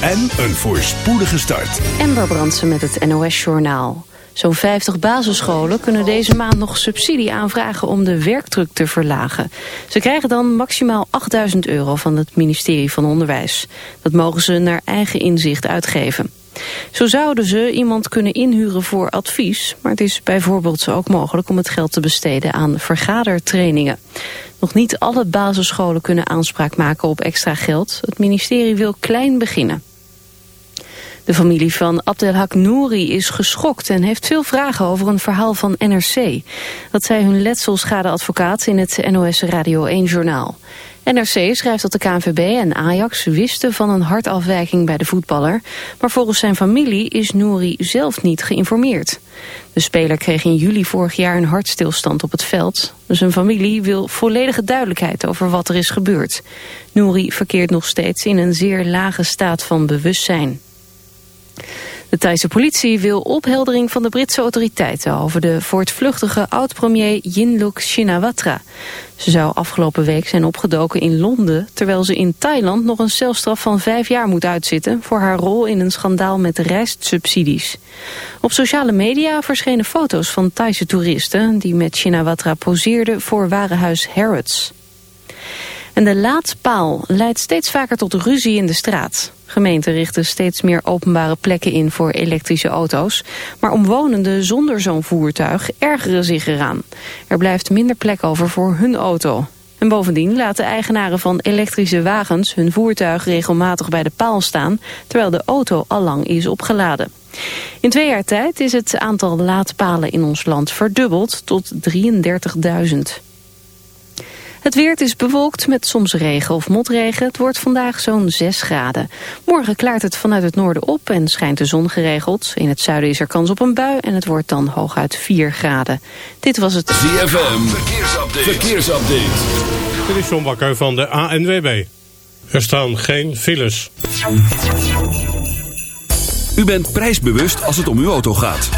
en een voorspoedige start. Ember Brandsen met het NOS-journaal. Zo'n 50 basisscholen kunnen deze maand nog subsidie aanvragen om de werkdruk te verlagen. Ze krijgen dan maximaal 8000 euro van het ministerie van Onderwijs. Dat mogen ze naar eigen inzicht uitgeven. Zo zouden ze iemand kunnen inhuren voor advies, maar het is bijvoorbeeld ook mogelijk om het geld te besteden aan vergadertrainingen. Nog niet alle basisscholen kunnen aanspraak maken op extra geld. Het ministerie wil klein beginnen. De familie van Abdelhak Nouri is geschokt en heeft veel vragen over een verhaal van NRC. Dat zei hun letselschadeadvocaat in het NOS Radio 1-journaal. NRC schrijft dat de KNVB en Ajax wisten van een hartafwijking bij de voetballer. Maar volgens zijn familie is Nouri zelf niet geïnformeerd. De speler kreeg in juli vorig jaar een hartstilstand op het veld. Zijn familie wil volledige duidelijkheid over wat er is gebeurd. Nouri verkeert nog steeds in een zeer lage staat van bewustzijn. De Thaise politie wil opheldering van de Britse autoriteiten over de voortvluchtige oud-premier Yingluck Shinawatra. Ze zou afgelopen week zijn opgedoken in Londen, terwijl ze in Thailand nog een celstraf van vijf jaar moet uitzitten voor haar rol in een schandaal met reissubsidies. Op sociale media verschenen foto's van Thaise toeristen die met Shinawatra poseerden voor warenhuis Harrods. En de laadpaal leidt steeds vaker tot ruzie in de straat. Gemeenten richten steeds meer openbare plekken in voor elektrische auto's. Maar omwonenden zonder zo'n voertuig ergeren zich eraan. Er blijft minder plek over voor hun auto. En bovendien laten eigenaren van elektrische wagens hun voertuig regelmatig bij de paal staan, terwijl de auto allang is opgeladen. In twee jaar tijd is het aantal laadpalen in ons land verdubbeld tot 33.000. Het weer is bewolkt met soms regen of motregen. Het wordt vandaag zo'n 6 graden. Morgen klaart het vanuit het noorden op en schijnt de zon geregeld. In het zuiden is er kans op een bui en het wordt dan hooguit 4 graden. Dit was het ZFM Verkeersupdate. Verkeersupdate. Dit is John Bakker van de ANWB. Er staan geen files. U bent prijsbewust als het om uw auto gaat.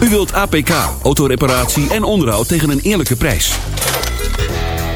U wilt APK, autoreparatie en onderhoud tegen een eerlijke prijs.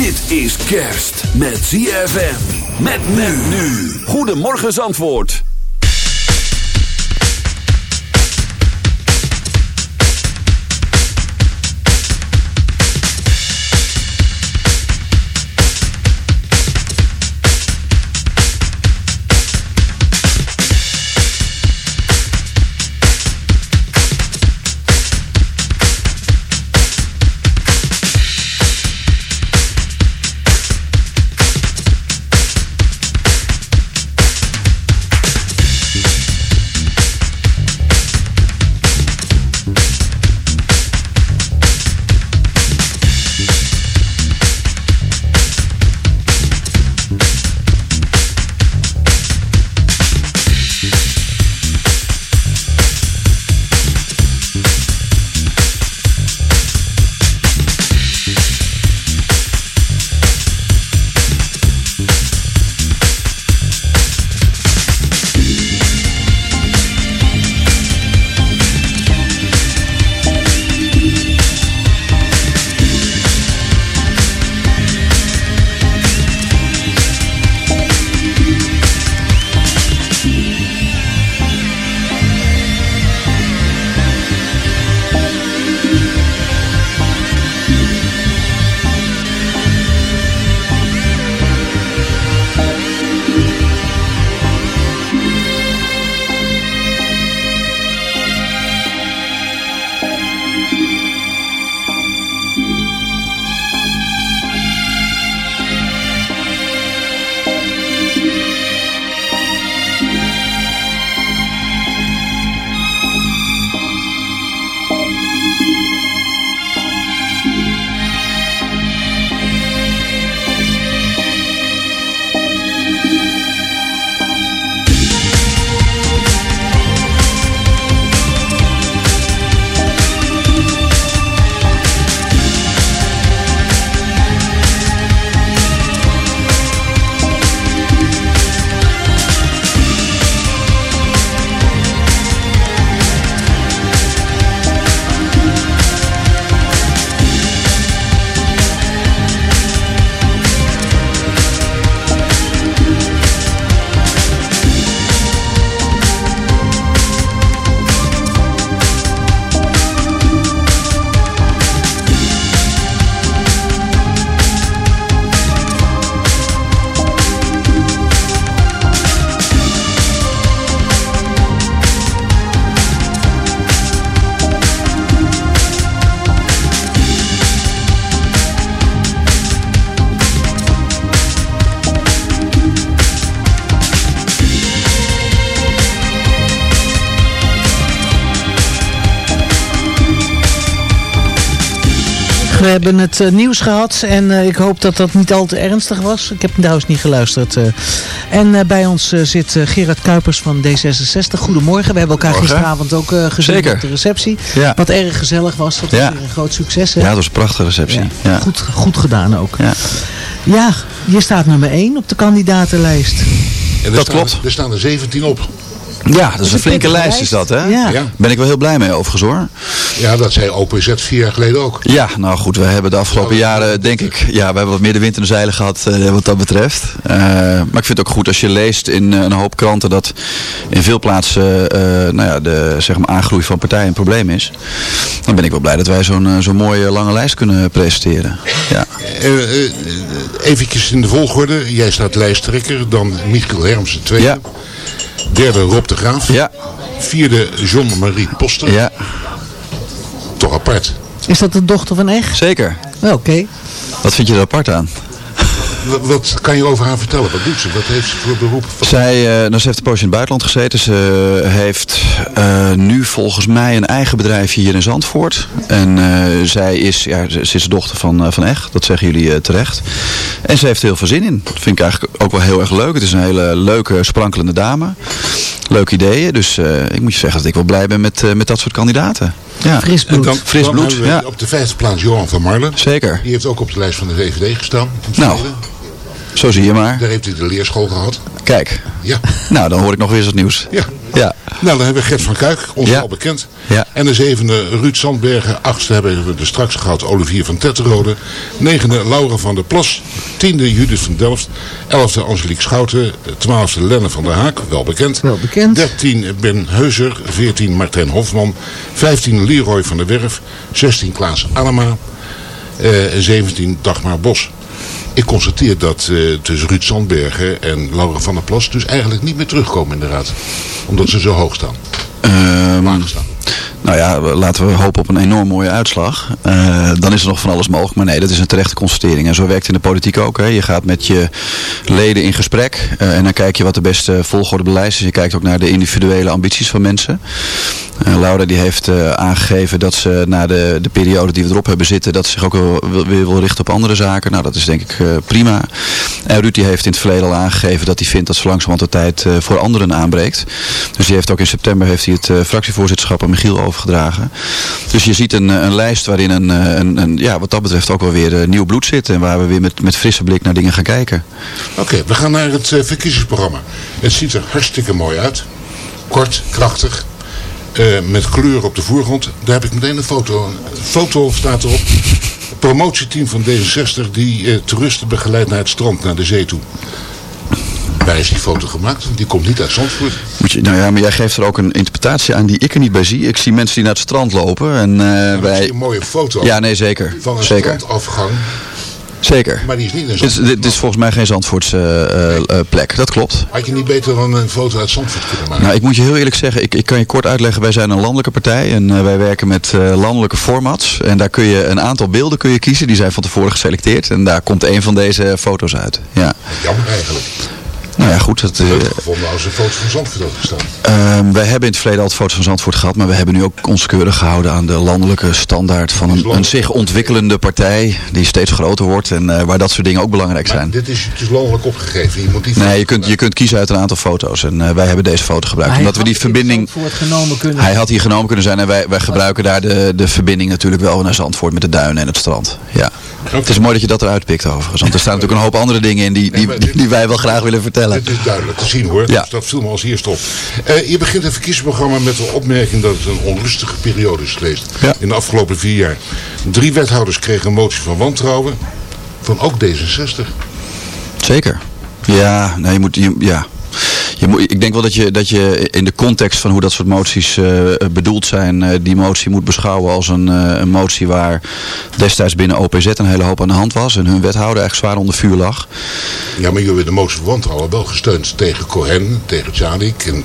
Dit is kerst met ZFM. Met men nu. Goedemorgen Zandvoort. We hebben het eh, nieuws gehad en eh, ik hoop dat dat niet al te ernstig was. Ik heb trouwens niet geluisterd. eh. En eh, bij ons zit eh, Gerard Kuipers van D66. Goedemorgen. We hebben elkaar Morgen. gisteravond ook eh, gezien Zeker. op de receptie. Ja. Wat erg gezellig was. Dat was Ja. weer een groot succes. Hè? Ja, dat was een prachtige receptie. Ja. Ja. Goed, goed gedaan ook. Ja. Ja, je staat nummer 1 op de kandidatenlijst. En Dat staan, klopt. Er staan er 17 op. Ja, dat is een een flinke lijst lijst. is dat, hè? Ja. Ja. Ben ik wel heel blij mee overigens hoor. Ja, dat zei OPZ vier jaar geleden ook. Ja, nou goed, we hebben de afgelopen Ja, jaren, denk ik, ja, we hebben wat meer de wind in de zeilen gehad eh, wat dat betreft. Eh, maar ik vind het ook goed als je leest in eh, een hoop kranten dat in veel plaatsen eh, nou ja, de zeg maar, aangroei van partijen een probleem is. Dan ben ik wel blij dat wij zo'n zo'n mooie lange lijst kunnen presenteren. Ja. Eventjes in de volgorde. Jij staat lijsttrekker. Dan Michiel Hermsen tweede. Ja. Derde Rob de Graaf. Ja, Vierde John-Marie Poster. ja, Toch apart. Is dat de dochter van Echt? zeker. Wel, Oké. Wat vind je er apart aan? Wat, kan je over haar vertellen? Wat doet ze? Wat heeft ze voor beroep? Zij, eh, nou, ze heeft een poosje in het buitenland gezeten. Ze heeft eh, nu volgens mij een eigen bedrijfje hier in Zandvoort. En eh, zij is, ja, ze, is de dochter van, eh, van Echt. Dat zeggen jullie eh, terecht. En ze heeft er heel veel zin in. Dat vind ik eigenlijk ook wel heel erg leuk. Het is een hele leuke, sprankelende dame. Leuke ideeën. Dus eh, ik moet je zeggen dat ik wel blij ben met, eh, met dat soort kandidaten. Ja. Fris bloed. dan, Fris bloed, ja. Op de vijfde plaats Johan van Marlen. Zeker. Die heeft ook op de lijst van de VVD gestaan. Nou. Zo zie je maar. Daar heeft hij de leerschool gehad. Kijk. Ja. Nou, dan hoor ik nog weer eens wat nieuws. Ja. Ja. Nou, dan hebben we Gert van Kuik, ons Ja. al bekend. Ja. En de zevende Ruud Sandbergen. Achtste hebben we er straks gehad Olivier van Tetterode. Negende Laura van der Plas. Tiende Judith van Delft. Elfde Angelique Schouten. Twaalfde Lenne van der Haak, wel bekend. Wel bekend. 13 Ben Heuser. 14 Martijn Hofman. 15 Leroy van der Werf. 16 Klaas Allema. eh, en 17 Dagmar Bos. Ik constateer dat eh, tussen Ruud Sandbergen en Laura van der Plas dus eigenlijk niet meer terugkomen in de raad. Omdat ze zo hoog staan. Laag staan. Nou ja, laten we hopen op een enorm mooie uitslag. Eh, dan is er nog van alles mogelijk. Maar nee, dat is een terechte constatering. En zo werkt in de politiek ook. Hè. Je gaat met je leden in gesprek. eh, en dan kijk je wat de beste volgorde beleid is. Je kijkt ook naar de individuele ambities van mensen. Eh, Laura die heeft aangegeven dat ze na de, de periode die we erop hebben zitten... dat ze zich ook weer wil richten op andere zaken. Nou, dat is denk ik prima. En Ruud heeft in het verleden al aangegeven dat hij vindt dat zo langzamerhand de tijd voor anderen aanbreekt. Dus die heeft ook in september heeft hij het fractievoorzitterschap aan Michiel overgedragen. Dus je ziet een, eh, een lijst waarin een, eh, een, een, ja, wat dat betreft ook wel weer eh, nieuw bloed zit. En waar we weer met, met frisse blik naar dingen gaan kijken. Oké, we gaan naar het verkiezingsprogramma. Het ziet er hartstikke mooi uit. Kort, krachtig. met kleur op de voorgrond. Daar heb ik meteen een foto. Een foto staat erop. Promotieteam van D66 die eh, toeristen begeleidt naar het strand, naar de zee toe. Waar is die foto gemaakt? Die komt niet uit Zandvoort. Moet je, nou ja, maar jij geeft er ook een interpretatie aan die ik er niet bij zie. Ik zie mensen die naar het strand lopen. En, ik wij... een mooie foto Ja, nee, zeker. van een zeker. strandafgang. Zeker. Maar die is niet in Dit is, Zandvoort. dit is volgens mij geen Zandvoortse eh, eh, plek. Dat klopt. Had je niet beter dan een foto uit Zandvoort kunnen maken? Nou, ik moet je heel eerlijk zeggen, ik, ik kan je kort uitleggen. Wij zijn een landelijke partij en wij werken met landelijke formats. En daar kun je een aantal beelden kun je kiezen. Die zijn van tevoren geselecteerd. En daar komt een van deze foto's uit. Ja. Jammer eigenlijk. Nou ja, goed. Dat, eh, gevonden als een foto van Zandvoort gestaan. Ehm, wij hebben in het verleden altijd foto's van Zandvoort gehad, maar we hebben nu ook ons keurig gehouden aan de landelijke standaard van een, een zich ontwikkelende partij die steeds groter wordt en eh, waar dat soort dingen ook belangrijk Maar zijn. dit is, het is landelijk opgegeven. Je moet die Nee, je kunt, je kunt kiezen uit een aantal foto's en eh, wij hebben deze foto gebruikt. Omdat we die verbinding... Zandvoort genomen kunnen. Hij had hier genomen kunnen zijn en wij, wij gebruiken daar de, de verbinding natuurlijk wel naar Zandvoort met de duinen en het strand. Ja. Het is mooi dat je dat eruit pikt overigens, want er staan natuurlijk een hoop andere dingen in die, die, die, die wij wel graag willen vertellen. Het is duidelijk te zien hoor. Ja. Dus dat viel me als eerste op. Eh, je begint een verkiezingsprogramma met de opmerking dat het een onrustige periode is geweest. Ja. In de afgelopen vier jaar. Drie wethouders kregen een motie van wantrouwen. Van ook D66. Zeker. Ja, nou, je moet, je, ja. Je moet, ik denk wel dat je, dat je in de context van hoe dat soort moties eh, bedoeld zijn, eh, die motie moet beschouwen als een, eh, een motie waar destijds binnen OPZ een hele hoop aan de hand was en hun wethouder eigenlijk zwaar onder vuur lag. Ja, maar jullie hebben de motie van wantrouwen wel gesteund tegen Cohen, tegen Tjadik en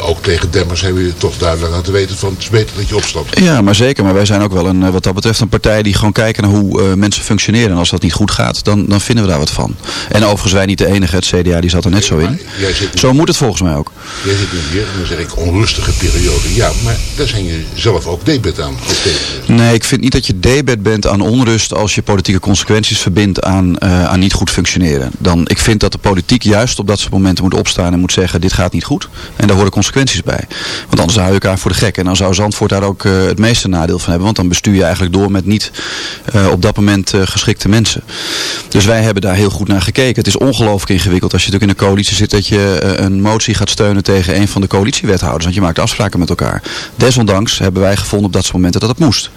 ook tegen Demmers hebben we toch duidelijk laten weten van het is beter dat je opstapt. Ja, maar zeker. Maar wij zijn ook wel een, eh, wat dat betreft een partij die gewoon kijken naar hoe eh, mensen functioneren. En als dat niet goed gaat, dan, dan vinden we daar wat van. En overigens wij niet de enige. Het CDA die zat er net zo in. Zit, Zo moet het volgens mij ook. jij zit nu hier en dan zeg ik onrustige periode. Ja, maar daar zijn je zelf ook debet aan. Nee, ik vind niet dat je debet bent aan onrust als je politieke consequenties verbindt aan, eh, aan niet goed functioneren. Dan, ik vind dat de politiek juist op dat soort momenten moet opstaan en moet zeggen dit gaat niet goed. En daar horen consequenties bij. Want anders hou je elkaar voor de gek. En dan zou Zandvoort daar ook eh, het meeste nadeel van hebben. Want dan bestuur je eigenlijk door met niet eh, op dat moment eh, geschikte mensen. Dus wij hebben daar heel goed naar gekeken. Het is ongelooflijk ingewikkeld als je natuurlijk in een coalitie zit dat je een motie gaat steunen tegen een van de coalitiewethouders. Want je maakt afspraken met elkaar. Desondanks hebben wij gevonden op dat soort momenten dat het moest.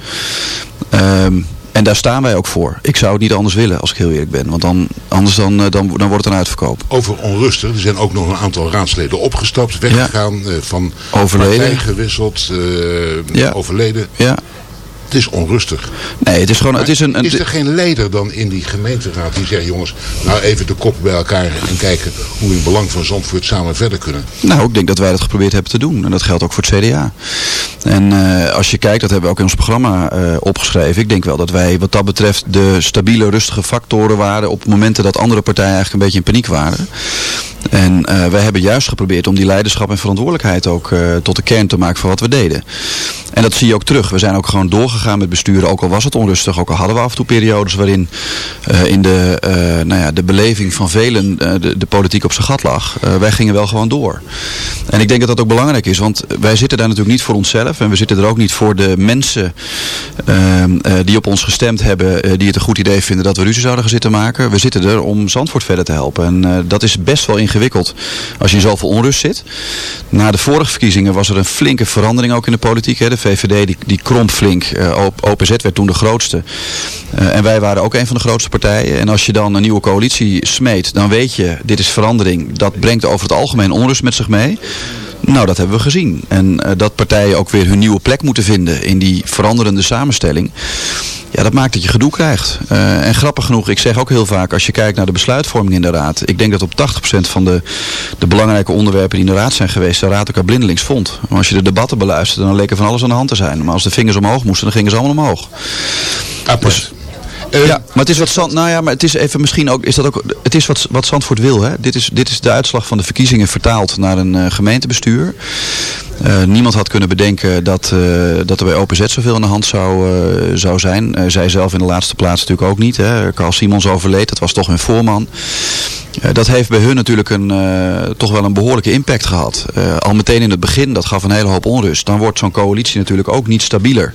Ehm, en daar staan wij ook voor. Ik zou het niet anders willen, als ik heel eerlijk ben. Want dan, anders dan, eh, dan, dan wordt het een uitverkoop. Over onrustig. Er zijn ook nog een aantal raadsleden opgestapt, weggegaan, eh, van Overleden. gewisseld, eh, Ja. overleden. Ja. Het is onrustig. Nee, het is gewoon... Het is een, een, is er geen leider dan in die gemeenteraad die zegt, jongens, nou even de kop bij elkaar en kijken hoe we in belang van Zandvoort samen verder kunnen? Nou, ik denk dat wij dat geprobeerd hebben te doen. En dat geldt ook voor het CDA. En eh, als je kijkt, dat hebben we ook in ons programma eh, opgeschreven. Ik denk wel dat wij wat dat betreft de stabiele, rustige factoren waren op momenten dat andere partijen eigenlijk een beetje in paniek waren. En eh, wij hebben juist geprobeerd om die leiderschap en verantwoordelijkheid ook eh, tot de kern te maken van wat we deden. En dat zie je ook terug. We zijn ook gewoon doorgegaan met besturen, ook al was het onrustig. Ook al hadden we af en toe periodes waarin eh, in de, nou ja, de beleving van velen de, de politiek op zijn gat lag. Wij gingen wel gewoon door. En ik denk dat dat ook belangrijk is, want wij zitten daar natuurlijk niet voor onszelf. En we zitten er ook niet voor de mensen ehm, eh, die op ons gestemd hebben, die het een goed idee vinden dat we ruzie zouden gaan zitten maken. We zitten er om Zandvoort verder te helpen. En dat is best wel ingewikkeld als je in zoveel onrust zit. Na de vorige verkiezingen was er een flinke verandering ook in de politiek. Hè. De VVD die, die kromp flink. Eh, OPZ werd toen de grootste. Eh, en wij waren ook een van de grootste partijen. En als je dan een nieuwe coalitie smeet, dan weet je, dit is verandering. Dat brengt over het algemeen onrust met zich mee. Nou, dat hebben we gezien. En eh, dat partijen ook weer hun nieuwe plek moeten vinden in die veranderende samenstelling. Ja, dat maakt dat je gedoe krijgt. Eh, en grappig genoeg, ik zeg ook heel vaak, als je kijkt naar de besluitvorming in de raad. Ik denk dat op 80% van de, de belangrijke onderwerpen die in de raad zijn geweest, de raad elkaar blindelings vond. Maar als je de debatten beluisterde, dan leek er van alles aan de hand te zijn. Maar als de vingers omhoog moesten, dan gingen ze allemaal omhoog. Apart. Eh, Ja, maar het is wat Zand, nou ja, maar het is even misschien ook, is dat ook, het is wat, wat Zandvoort wil. Hè? Dit, is, dit is de uitslag van de verkiezingen vertaald naar een eh, gemeentebestuur. Eh, niemand had kunnen bedenken dat, eh, dat er bij OPZ zoveel aan de hand zou, zou zijn. Zij zelf in de laatste plaats natuurlijk ook niet. Hè. Carl Simons overleed, dat was toch hun voorman. Dat heeft bij hun natuurlijk een, toch wel een behoorlijke impact gehad. Eh, al meteen in het begin, dat gaf een hele hoop onrust. Dan wordt zo'n coalitie natuurlijk ook niet stabieler.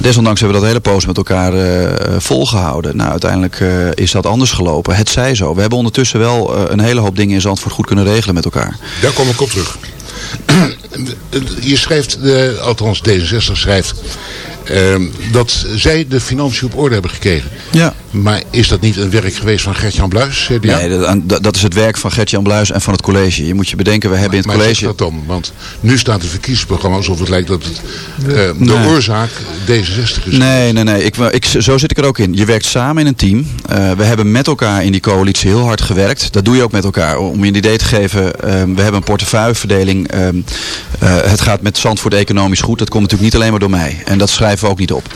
Desondanks hebben we dat hele poos met elkaar eh, eh, volgehouden. Nou, uiteindelijk eh, is dat anders gelopen. Het zij zo. We hebben ondertussen wel eh, een hele hoop dingen in Zandvoort goed kunnen regelen met elkaar. Daar kom ik op terug. Je schrijft, althans D66 schrijft, ehm, dat zij de financiën op orde hebben gekregen. Ja. Maar is dat niet een werk geweest van Gert-Jan Bluis, CDA? Nee, dat, dat- is het werk van Gert-Jan Bluis en van het college. Je moet je bedenken, we hebben in het maar college... dat dan? Want nu staat het verkiezingsprogramma alsof het lijkt dat het, eh, de Nee. oorzaak D66 is. Nee, nee, nee. Ik, ik, zo zit ik er ook in. Je werkt samen in een team. Eh, we hebben met elkaar in die coalitie heel hard gewerkt. Dat doe je ook met elkaar. Om je een idee te geven, ehm, we hebben een portefeuilleverdeling. Ehm, eh, het gaat met Zandvoort economisch goed. Dat komt natuurlijk niet alleen maar door mij. En dat schrijven we ook niet op.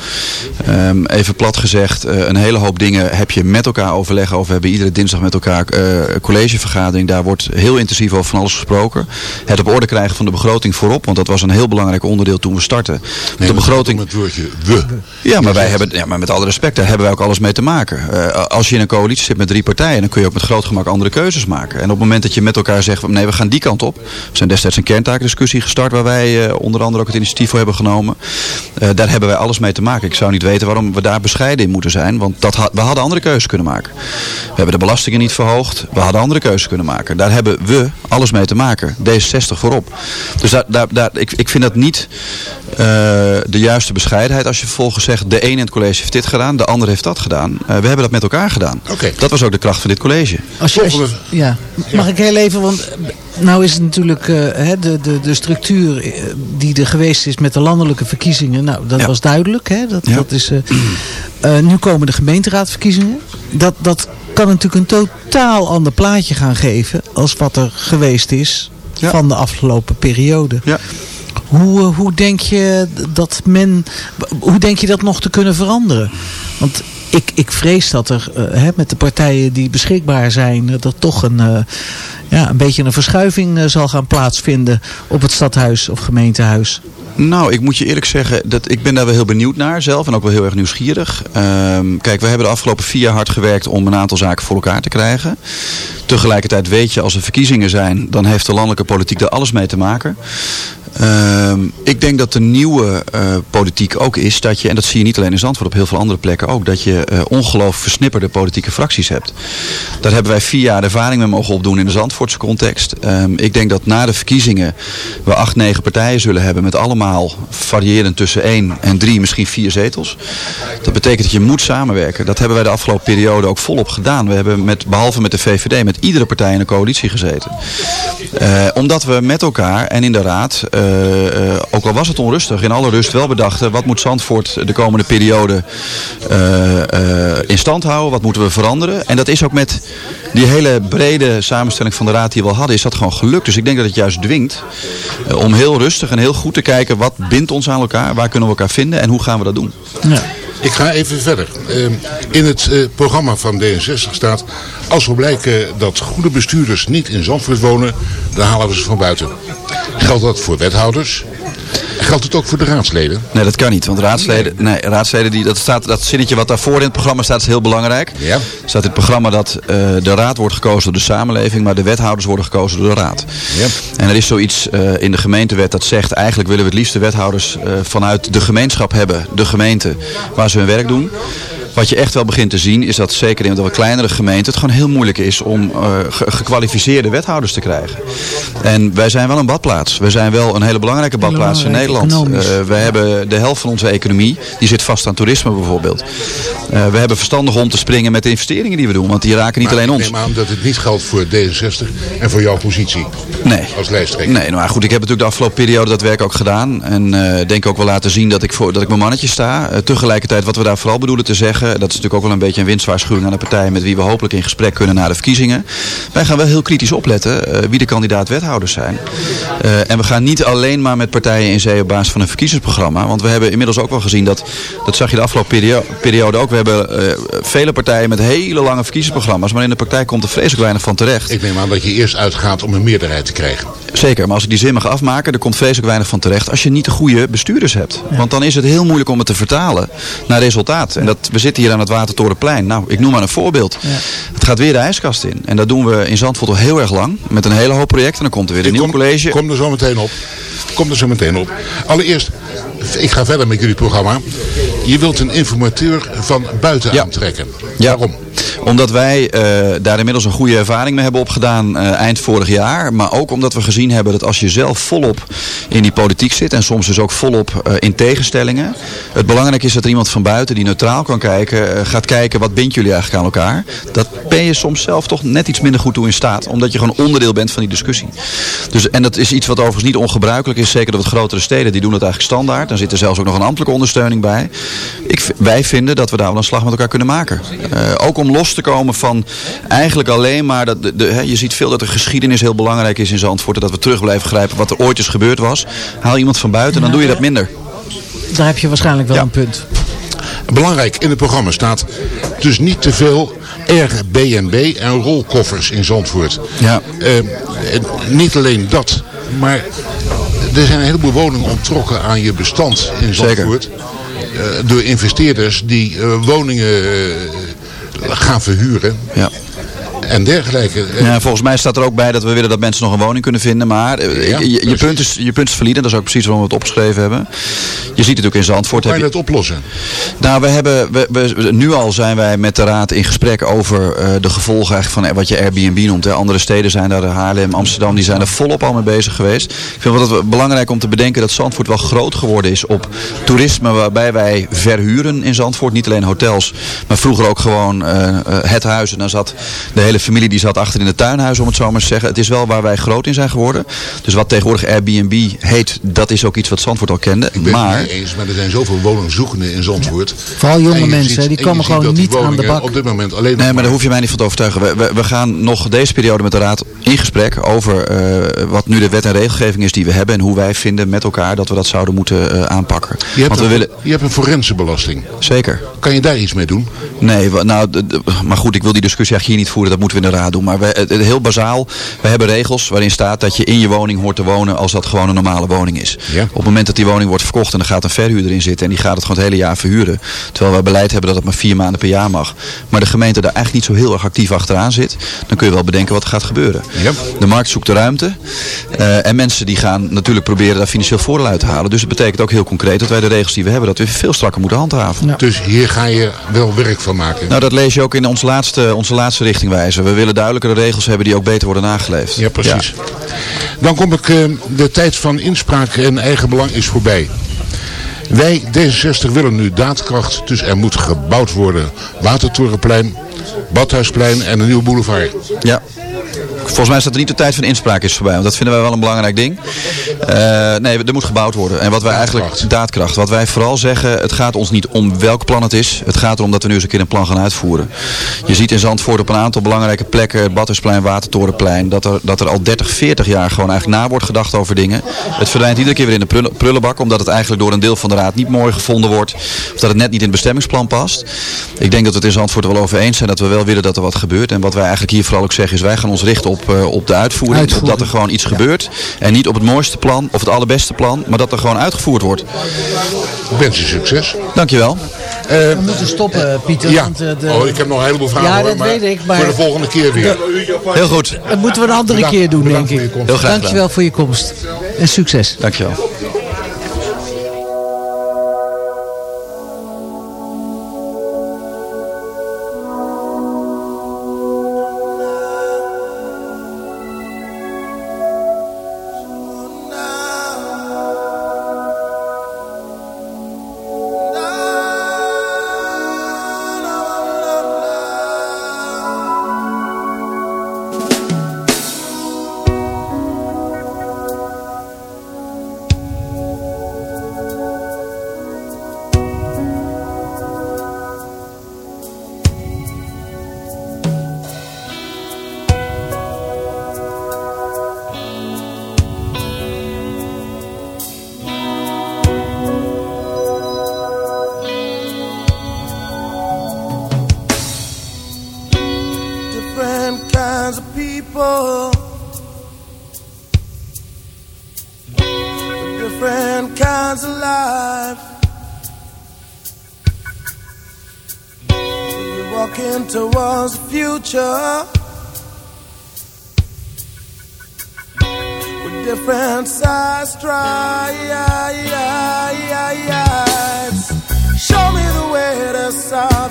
Ehm, even plat gezegd, eh, een hele hoop dingen heb je met elkaar overleggen over. We hebben iedere dinsdag met elkaar eh, een collegevergadering. Daar wordt heel intensief over van alles gesproken. Het op orde krijgen van de begroting voorop. Want dat was een heel belangrijk onderdeel toen we Nee, de begroting... Het woordje we. Ja, maar wij hebben, ja, maar met alle respect, daar hebben wij ook alles mee te maken. Eh, als je in een coalitie zit met drie partijen, dan kun je ook met groot gemak andere keuzes maken. En op het moment dat je met elkaar zegt, nee, we gaan die kant op. We zijn destijds een kerntaakdiscussie gestart, waar wij onder andere ook het initiatief voor hebben genomen. Daar hebben wij alles mee te maken. Ik zou niet weten waarom we daar bescheiden in moeten zijn, want dat ha- we hadden andere keuzes kunnen maken. We hebben de belastingen niet verhoogd, we hadden andere keuzes kunnen maken. Daar hebben we alles mee te maken. D66 voorop. Dus daar, daar, daar, ik, ik vind dat niet eh, de juiste bescheidenheid als je vervolgens zegt, de een in het college heeft dit gedaan, de ander heeft dat gedaan. Eh, we hebben dat met elkaar gedaan. Oké. Dat was ook de kracht van dit college. Als je, als je- ja. Mag ik heel even, want nou is het natuurlijk eh, de, de, de structuur eh, die er geweest is met de landelijke verkiezingen. Nou, dat Ja. was duidelijk. Hè? Dat, Ja. dat is, eh, nu komen de gemeenteraadverkiezingen. Dat, dat kan natuurlijk een totaal ander plaatje gaan geven als wat er geweest is Ja. van de afgelopen periode. Ja. Hoe, hoe denk je dat men, hoe denk je dat nog te kunnen veranderen? Want ik, ik vrees dat er eh, hè, met de partijen die beschikbaar zijn, eh, dat toch een, eh, ja, een beetje een verschuiving zal gaan plaatsvinden op het stadhuis of gemeentehuis. Nou, ik moet je eerlijk zeggen, dat ik ben daar wel heel benieuwd naar zelf en ook wel heel erg nieuwsgierig. Ehm, kijk, we hebben de afgelopen vier jaar hard gewerkt om een aantal zaken voor elkaar te krijgen. Tegelijkertijd weet je, als er verkiezingen zijn, dan heeft de landelijke politiek er alles mee te maken. Ehm, ik denk dat de nieuwe eh, politiek ook is dat je, en dat zie je niet alleen in Zandvoort, op heel veel andere plekken ook, dat je eh ongelooflijk versnipperde politieke fracties hebt. Daar hebben wij vier jaar ervaring mee mogen opdoen in de Zandvoortse context. Ehm, ik denk dat na de verkiezingen we acht, negen partijen zullen hebben met allemaal variërend tussen één en drie, misschien vier zetels. Dat betekent dat je moet samenwerken. Dat hebben wij de afgelopen periode ook volop gedaan. We hebben met, behalve met de VVD, met iedere partij in de coalitie gezeten. Eh, omdat we met elkaar en in de raad, ook al was het onrustig, in alle rust wel bedachten, wat moet Zandvoort de komende periode eh, eh, in stand houden, wat moeten we veranderen. En dat is ook met die hele brede samenstelling van de raad die we al hadden, is dat gewoon gelukt. Dus ik denk dat het juist dwingt eh, om heel rustig en heel goed te kijken, wat bindt ons aan elkaar, waar kunnen we elkaar vinden en hoe gaan we dat doen. Ja. Ik ga even verder. Ehm, in het eh, programma van D66 staat... als we blijken dat goede bestuurders niet in Zandvoort wonen... dan halen we ze van buiten. Geldt dat voor wethouders? Geldt het ook voor de raadsleden? Nee, dat kan niet. Want raadsleden, nee, raadsleden die, dat, staat, dat zinnetje wat daarvoor in het programma staat is heel belangrijk. Ja. Er staat in het programma dat eh, de raad wordt gekozen door de samenleving, maar de wethouders worden gekozen door de raad. Ja. En er is zoiets eh, in de gemeentewet dat zegt, eigenlijk willen we het liefst de wethouders eh, vanuit de gemeenschap hebben, de gemeente, waar ze hun werk doen. Wat je echt wel begint te zien is dat zeker in de wat kleinere gemeenten het gewoon heel moeilijk is om eh, ge- gekwalificeerde wethouders te krijgen. En wij zijn wel een badplaats. We zijn wel een hele belangrijke badplaats in Nederland. Eh, we hebben de helft van onze economie, die zit vast aan toerisme bijvoorbeeld. Eh, we hebben verstandig om te springen met de investeringen die we doen, want die raken niet Maar alleen ik ons. neem aan dat het niet geldt voor D66 en voor jouw positie Nee. als lijsttrekker. Nee, nou goed, ik heb natuurlijk de afgelopen periode dat werk ook gedaan. En eh, denk ook wel laten zien dat ik, voor, dat ik mijn mannetje sta. Tegelijkertijd, wat we daar vooral bedoelen te zeggen, dat is natuurlijk ook wel een beetje een winstwaarschuwing aan de partijen met wie we hopelijk in gesprek kunnen na de verkiezingen. Wij gaan wel heel kritisch opletten eh, wie de kandidaat-wethouders zijn. Eh, en we gaan niet alleen maar met partijen in zee op basis van een verkiezingsprogramma. Want we hebben inmiddels ook wel gezien dat, dat zag je de afgelopen perio- periode ook. We hebben eh, vele partijen met hele lange verkiezingsprogramma's. Maar in de praktijk komt er vreselijk weinig van terecht. Ik neem aan dat je eerst uitgaat om een meerderheid te krijgen. Zeker, maar als ik die zin mag afmaken, er komt vreselijk weinig van terecht als je niet de goede bestuurders hebt. Want dan is het heel moeilijk om het te vertalen naar resultaat. En dat, we zitten hier aan het Watertorenplein. Nou, ik noem maar een voorbeeld. Het gaat weer de ijskast in. En dat doen we in Zandvoort al heel erg lang. Met een hele hoop projecten. Dan komt er weer een Ik nieuw kom, college. Kom er zo meteen op. Kom er zo meteen op. Allereerst, ik ga verder met jullie programma. Je wilt een informateur van buiten Ja. aantrekken. Ja. Waarom? Omdat wij eh, daar inmiddels een goede ervaring mee hebben opgedaan eh, eind vorig jaar. Maar ook omdat we gezien hebben dat als je zelf volop in die politiek zit. En soms dus ook volop eh, in tegenstellingen. Het belangrijk is dat er iemand van buiten die neutraal kan kijken. gaat kijken wat bindt jullie eigenlijk aan elkaar. Dat ben je soms zelf toch net iets minder goed toe in staat. Omdat je gewoon onderdeel bent van die discussie. Dus, en dat is iets wat overigens niet ongebruikelijk is. Zeker de wat grotere steden die doen dat eigenlijk standaard. Dan zit er zelfs ook nog een ambtelijke ondersteuning bij. Ik, wij vinden dat we daar wel een slag met elkaar kunnen maken. Eh, ook om los te komen van eigenlijk alleen maar... Dat de, je ziet veel dat de geschiedenis heel belangrijk is in Zandvoort. En dat we terug blijven grijpen wat er ooit is gebeurd was. Haal iemand van buiten, dan doe je dat minder. Daar heb je waarschijnlijk wel Ja. een punt. Belangrijk in het programma staat dus niet te veel Airbnb en rolkoffers in Zandvoort. Ja. Eh, en niet alleen dat, maar er zijn een heleboel woningen onttrokken aan je bestand in. Zandvoort. Door investeerders die eh, woningen eh, gaan verhuren Ja. En dergelijke. Eh, Ja, volgens mij staat er ook bij dat we willen dat mensen nog een woning kunnen vinden. Maar eh, Ja, je, punt is, je punt is valide. Dat is ook precies waarom we het opgeschreven hebben. Je ziet het ook in Zandvoort. Hoe kan je- dat oplossen? Nou, we hebben, we, we- nu al zijn wij met de raad in gesprek over eh, de gevolgen eigenlijk van wat je Airbnb noemt. Hè. Andere steden zijn daar, Haarlem, Amsterdam, die zijn er volop al mee bezig geweest. Ik vind het belangrijk om te bedenken dat Zandvoort wel groot geworden is op toerisme waarbij wij verhuren in Zandvoort. Niet alleen hotels, maar vroeger ook gewoon het huis. En dan zat de hele hele familie die zat achter in het tuinhuis, om het zo maar te zeggen. Het is wel waar wij groot in zijn geworden. Dus wat tegenwoordig Airbnb heet, dat is ook iets wat Zandvoort al kende. Ik ben maar, het niet eens, maar er zijn zoveel woningzoekenden in Zandvoort. Vooral jonge mensen, ziet- die komen gewoon niet aan de bak. op dit moment alleen Nee, maar daar hoef je mij niet van te overtuigen. We, we, we gaan nog deze periode met de Raad in gesprek over eh, wat nu de wet en regelgeving is die we hebben. En hoe wij vinden met elkaar dat we dat zouden moeten eh, aanpakken. Je hebt, Want we een, willen, je hebt een forensenbelasting. zeker. Kan je daar iets mee doen? Nee, nou, maar goed, ik wil die discussie eigenlijk hier niet voeren. Dat moeten we in de raad doen. Maar we, heel bazaal, we hebben regels waarin staat dat je in je woning hoort te wonen als dat gewoon een normale woning is. Ja. Op het moment dat die woning wordt verkocht en er gaat een verhuurder in zitten en die gaat het gewoon het hele jaar verhuren. Terwijl wij beleid hebben dat het maar vier maanden per jaar mag. Maar de gemeente daar eigenlijk niet zo heel erg actief achteraan zit. Dan kun je wel bedenken wat er gaat gebeuren. Ja. De markt zoekt de ruimte. eh, en mensen die gaan natuurlijk proberen daar financieel voordeel uit te halen. Dus het betekent ook heel concreet dat wij de regels die we hebben, dat we veel strakker moeten handhaven. Dus hier ga je wel werk van maken. Nou, dat lees je ook in onze laatste, onze laatste richtingwijzer. We willen duidelijkere regels hebben die ook beter worden nageleefd. Ja, precies. Dan kom ik, eh, de tijd van inspraak en eigen belang is voorbij. Wij, D66, willen nu daadkracht, dus er moet gebouwd worden. Watertorenplein, Badhuisplein en een nieuwe boulevard. Ja. Volgens mij staat er niet de tijd van inspraak is voorbij. Want dat vinden wij wel een belangrijk ding. Eh, nee, er moet gebouwd worden. En wat wij Daadkracht. eigenlijk, daadkracht. Wat wij vooral zeggen, het gaat ons niet om welk plan het is. Het gaat erom dat we nu eens een keer een plan gaan uitvoeren. Je ziet in Zandvoort op een aantal belangrijke plekken, het Badhuisplein, Watertorenplein, dat er, dat er al 30, 40 jaar gewoon eigenlijk na wordt gedacht over dingen. Het verdwijnt iedere keer weer in de prullen- prullenbak, omdat het eigenlijk door een deel van de raad niet mooi gevonden wordt. Of dat het net niet in het bestemmingsplan past. Ik denk dat we het in Zandvoort wel over eens zijn dat we wel willen dat er wat gebeurt. En wat wij eigenlijk hier vooral ook zeggen is, wij gaan ons richten op, eh, op de uitvoering. Uitvoering. Op dat er gewoon iets gebeurt. En niet op het mooiste plan of het allerbeste plan, maar dat er gewoon uitgevoerd wordt. Ik wens je succes. Dankjewel. We moeten stoppen, Pieter. Ja, Want, eh, de- oh, ik heb nog een heleboel vragen Ja, hoor, dat maar weet ik, maar- voor de volgende keer weer. Heel goed. dat moeten we een andere Bedankt- keer doen, bedankt denk voor ik. je komst. Heel graag gedaan. Dankjewel voor je komst. En succes. Dankjewel.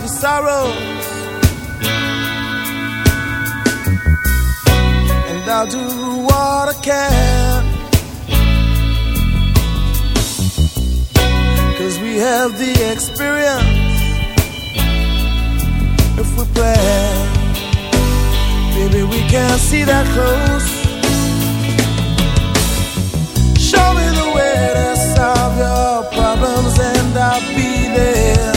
Your sorrows. and I'll do what I can. Cause we have the experience if we plan. Baby, we can't see that close. Show me the way to solve your problems, and I'll be there.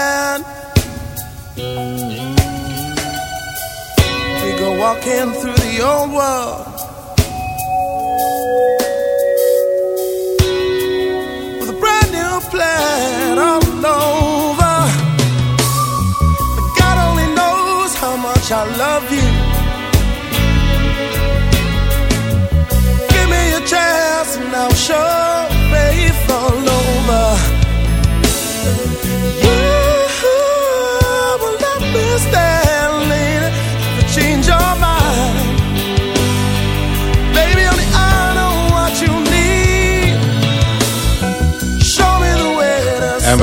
walking through the old world. with a brand new plan all over. But God only knows how much I love you. Give me a chance and I'll show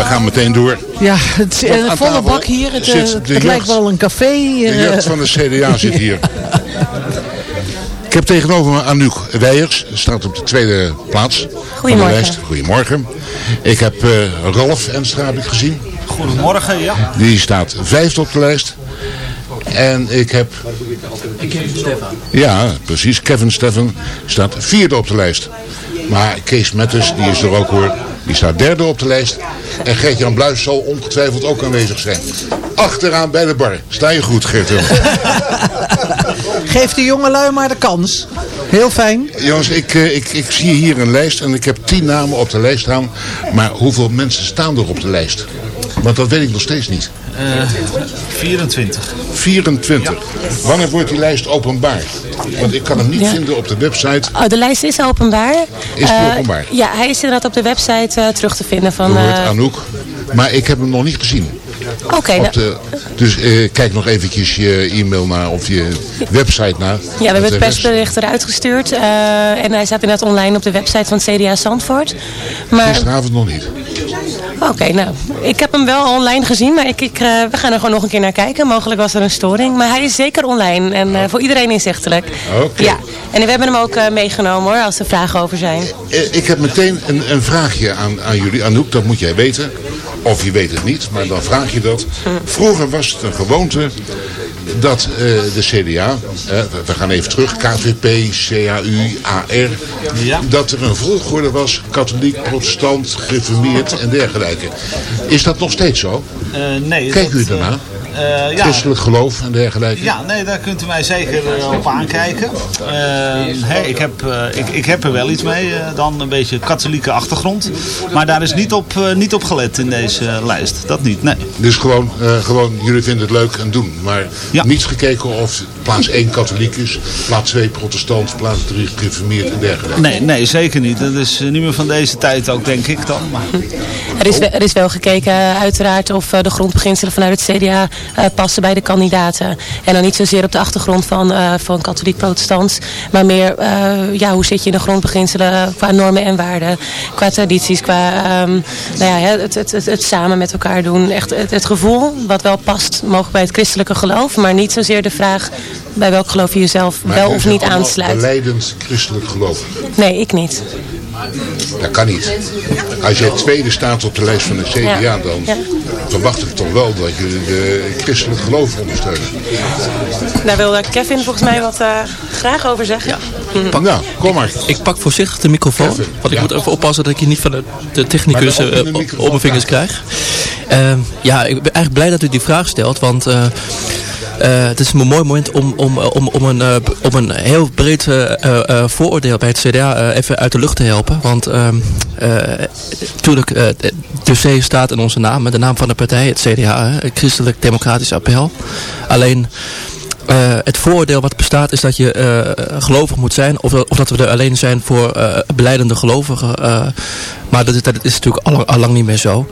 gaan meteen door. Ja, het is een aan volle tafel bak hier. Het, eh, het lijkt wel een café. De eh. jeugd van de CDA zit hier. Ik heb tegenover me Anouk Weijers, staat op de tweede plaats van de Goedemorgen. lijst. Goedemorgen. Ik heb eh Ralf Enstra heb ik gezien. Goedemorgen, ja. Die staat vijfde op de lijst. En ik heb... Ja, precies. Kevin Steffen staat vierde op de lijst. Maar Kees Metters, die is er ook hoor, die staat derde op de lijst. En Gert-Jan Bluis zal ongetwijfeld ook aanwezig zijn. Achteraan bij de bar. Sta je goed, Gert-Jan? Geef de jongelui maar de kans. Heel fijn. Jongens, ik, eh, ik, ik zie hier een lijst en ik heb tien namen op de lijst staan. Maar hoeveel mensen staan er op de lijst? Want dat weet ik nog steeds niet. 24. 24. Wanneer wordt die lijst openbaar? Want ik kan hem niet Ja. vinden op de website. Oh, de lijst is openbaar. Is die Eh, openbaar? Ja, hij is inderdaad op de website eh, terug te vinden. Van, eh, Anouk. Maar ik heb hem nog niet gezien. Oké, nou, Op de, dus eh, kijk nog eventjes je e-mail naar of je website naar. ja, we hebben het persbericht eruit gestuurd. eh, en hij staat inderdaad online op de website van het CDA Zandvoort. Maar, Gisteravond nog niet. Oké, nou, ik heb hem wel online gezien. Maar ik, ik, eh, we gaan er gewoon nog een keer naar kijken. Mogelijk was er een storing. Maar hij is zeker online en eh, voor iedereen inzichtelijk. Oké. Ja, en we hebben hem ook eh, meegenomen hoor, als er vragen over zijn. Ik heb meteen een, een vraagje aan, aan jullie. Anouk, dat moet jij weten. Of je weet het niet, maar dan vraag je dat. Vroeger was het een gewoonte dat eh, de CDA, we- gaan even terug, KVP, CAU, AR, Ja. dat er een volgorde was, katholiek, protestant, gereformeerd en dergelijke. Is dat nog steeds zo? Eh, nee. Kijkt dat, u daarna? Eh, ja. Christelijk geloof en dergelijke? Ja, nee, daar kunt u mij zeker eh, op aankijken. Eh, hè, ik, heb, eh, ik, ik heb er wel iets mee, eh, dan een beetje katholieke achtergrond. Maar daar is niet op, eh, niet op gelet in deze lijst. Dat niet, nee. Dus gewoon, eh, gewoon, jullie vinden het leuk en doen. Maar Ja. niet gekeken of plaats 1 katholiek is, plaats 2 protestant, plaats 3 gereformeerd en dergelijke. Nee, nee, zeker niet. Dat is niet meer van deze tijd ook, denk ik dan. Maar, Er is, wel- er is wel gekeken uiteraard of de grondbeginselen vanuit het CDA passen bij de kandidaten. En dan niet zozeer op de achtergrond van, eh, van katholiek-protestants. Maar meer, eh, ja, hoe zit je in de grondbeginselen qua normen en waarden. Qua tradities, qua ehm, nou ja, het, het, het, het samen met elkaar doen. Echt het, het gevoel wat wel past mogelijk bij het christelijke geloof. Maar niet zozeer de vraag bij welk geloof je jezelf Maar wel of niet aansluit. Beleidend christelijk geloof. Nee, ik niet. Dat kan niet. Als jij tweede staat op de lijst van de CDA, Ja. dan Ja. verwacht ik toch wel dat jullie de christelijk geloof ondersteunen. Daar wil eh, Kevin volgens mij wat eh, graag over zeggen. Ja. Nou, kom maar. Ik pak voorzichtig de microfoon. Kevin, Want ik ja. moet even oppassen dat ik je niet van de, de technicus eh, op, mijn vingers krijg. Ehm, ja, ik ben eigenlijk blij dat u die vraag stelt. Want eh, het is een mooi moment om, om, om, om, een, eh, om een heel breed eh, eh, eh, vooroordeel bij het CDA eh, even uit de lucht te helpen. Want ehm, eh, natuurlijk, eh, de C staat in onze naam, de naam van de partij, het CDA, het Christelijk Democratisch Appel. Alleen... Eh, het vooroordeel wat bestaat is dat je eh, gelovig moet zijn. Of, of dat we er alleen zijn voor eh beleidende gelovigen. maar dat, is- dat is natuurlijk al, al lang niet meer zo.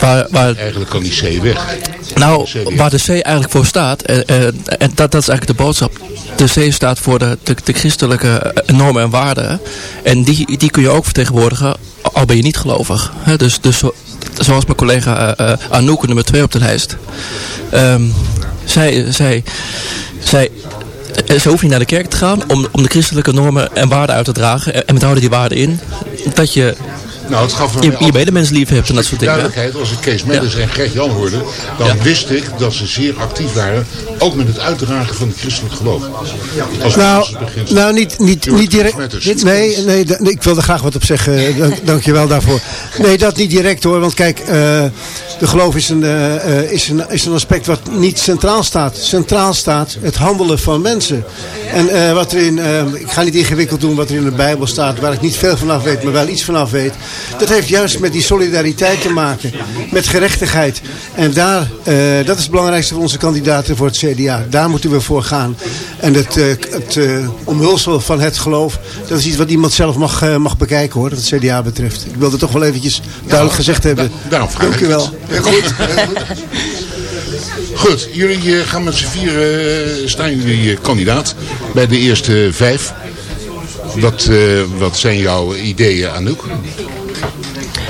Waar, waar, Eigenlijk kan die C weg. nou, waar de C eigenlijk voor staat, eh, en dat, dat is eigenlijk de boodschap. De C staat voor de, de, de christelijke normen en waarden. En die, die kun je ook vertegenwoordigen, al ben je niet gelovig. Dus, dus zo- zoals mijn collega Anouk, nummer 2 op de lijst. Ehm, zij, zij, zij, eh, ze hoeft niet naar de kerk te gaan om, om de christelijke normen en waarden uit te dragen. En, met houden die waarden in. Dat je Nou, het gaf me je, je medemens lief hebt en dat soort dingen. duidelijkheid. Als ik Kees Medders en Gert-Jan hoorde, dan Ja. wist ik dat ze zeer actief waren. Ook met het uitdragen van het christelijk geloof. Als Nou, nou niet, niet, niet direct. Nee, nee, ik wil er graag wat op zeggen. Dank, dank je wel daarvoor. Nee, dat niet direct hoor. Want kijk, eh, de geloof is een, eh, eh, is, een, is een aspect wat niet centraal staat. Centraal staat het handelen van mensen. En eh, wat er in, eh, ik ga niet ingewikkeld doen wat er in de Bijbel staat, waar ik niet veel vanaf weet, maar wel iets vanaf weet. Dat heeft juist met die solidariteit te maken. Met gerechtigheid. En daar, eh, dat is het belangrijkste voor onze kandidaten voor het CDA. Daar moeten we voor gaan. En het, eh, het eh, omhulsel van het geloof, dat is iets wat iemand zelf mag, mag bekijken hoor, wat het CDA betreft. Ik wilde toch wel eventjes duidelijk gezegd hebben. Da- daarom vraag Dank u wel. Heel goed. heel goed. Goed, jullie gaan met z'n vieren, staan jullie kandidaat bij de eerste vijf. Wat, wat zijn jouw ideeën, Anouk?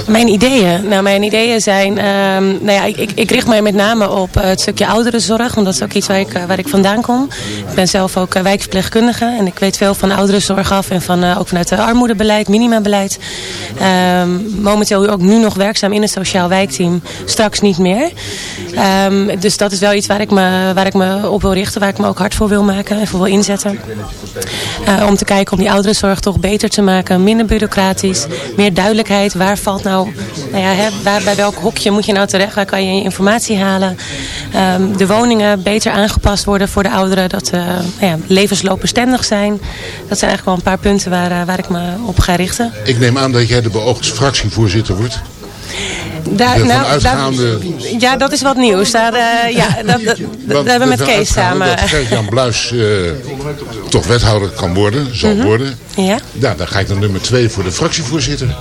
Mijn ideeën? Nou, mijn ideeën zijn... ehm, nou ja, ik, ik, richt mij met name op eh, het stukje ouderenzorg. Want dat is ook iets waar ik, eh, waar ik vandaan kom. Ik ben zelf ook eh, wijkverpleegkundige. En ik weet veel van ouderenzorg af. En van, ook vanuit het armoedebeleid, minimabeleid. Ehm, momenteel ook nu nog werkzaam in het sociaal wijkteam. Straks niet meer. Ehm, dus dat is wel iets waar ik, me, waar ik me op wil richten. Waar ik me ook hard voor wil maken. En voor wil inzetten. Om te kijken om die ouderenzorg toch beter te maken. Minder bureaucratisch. Meer duidelijkheid. Waar valt nou... nou ja, hè, waar, bij welk hokje moet je nou terecht? Waar kan je je informatie halen? Ehm, de woningen beter aangepast worden voor de ouderen. Dat uh, nou ja, levensloopbestendig zijn. Dat zijn eigenlijk wel een paar punten waar, eh, waar ik me op ga richten. Ik neem aan dat jij de beoogd fractievoorzitter wordt. Daar, nou, daar- ja, dat is wat nieuws. Daar, eh, ja, dat, dat, Want hebben we met Kees uitgaande samen. dat Gert-Jan Bluis eh, toch wethouder kan worden, zal Mhm. worden. Ja? Ja, dan ga ik naar nummer twee voor de fractievoorzitter.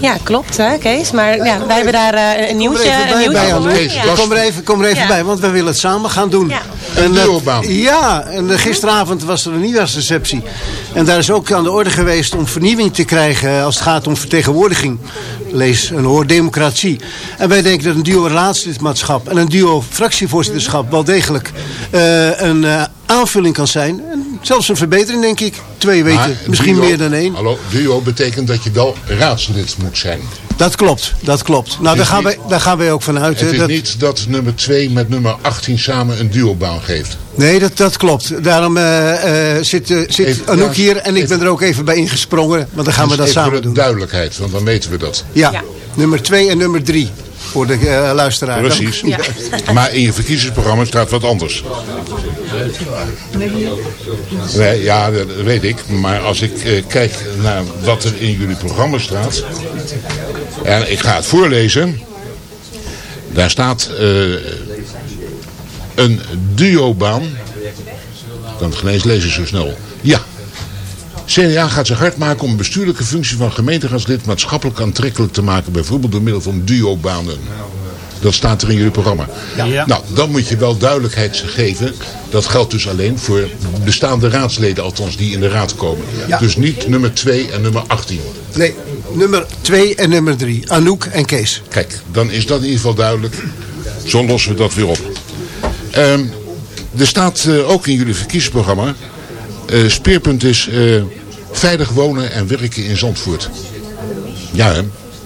Ja, klopt hè, Kees. Maar ja, wij hebben daar eh, een Kom nieuwtje, er even een bij. Ja. Kom er even, kom er even Ja. bij, want we willen het samen gaan doen. Een eh, duobaan. ja, en eh, gisteravond was er een nieuwjaarsreceptie. En daar is ook aan de orde geweest om vernieuwing te krijgen eh, als het gaat om vertegenwoordiging. Lees een hoor democratie. En wij denken dat een duo raadslidmaatschap en een duo fractievoorzitterschap wel degelijk eh, een eh, aanvulling kan zijn. En zelfs een verbetering denk ik. Twee weken, Maar misschien duo- meer dan één. Hallo, duo betekent dat je wel raadslid moet zijn. Dat klopt, dat klopt. Nou, daar gaan, niet- wij, daar gaan wij ook vanuit. Het is dat, niet dat nummer 2 met nummer 18 samen een duobaan geeft. Nee, dat, dat klopt. Daarom eh, eh, zit, eh, zit Even- Anouk ja, hier en ik ben er ook even bij ingesprongen. Want dan gaan we Dus dat even samen voor de doen. duidelijkheid, want dan weten we dat. Ja, nummer 2 en nummer 3 voor de eh, luisteraar. Precies. Ja. Maar in je verkiezingsprogramma staat wat anders. Nee, ja, dat weet ik. Maar als ik eh, kijk naar wat er in jullie programma staat. En ik ga het voorlezen. Daar staat eh, een duobaan. Dan het genees lezen zo snel. Ja. CDA gaat zich hard maken om een bestuurlijke functie van gemeenteraadslid maatschappelijk aantrekkelijk te maken. Bijvoorbeeld door middel van duobanen. Dat staat er in jullie programma. Ja. Nou, dan moet je wel duidelijkheid geven. Dat geldt dus alleen voor bestaande raadsleden, althans die in de raad komen. Ja. Dus niet nummer 2 en nummer 18. Nee, nummer 2 en nummer 3. Anouk en Kees. Kijk, dan is dat in ieder geval duidelijk. Zo lossen we dat weer op. Ehm, er staat eh, ook in jullie verkiezingsprogramma. Eh, speerpunt is eh, veilig wonen en werken in Zandvoort. Ja, hè?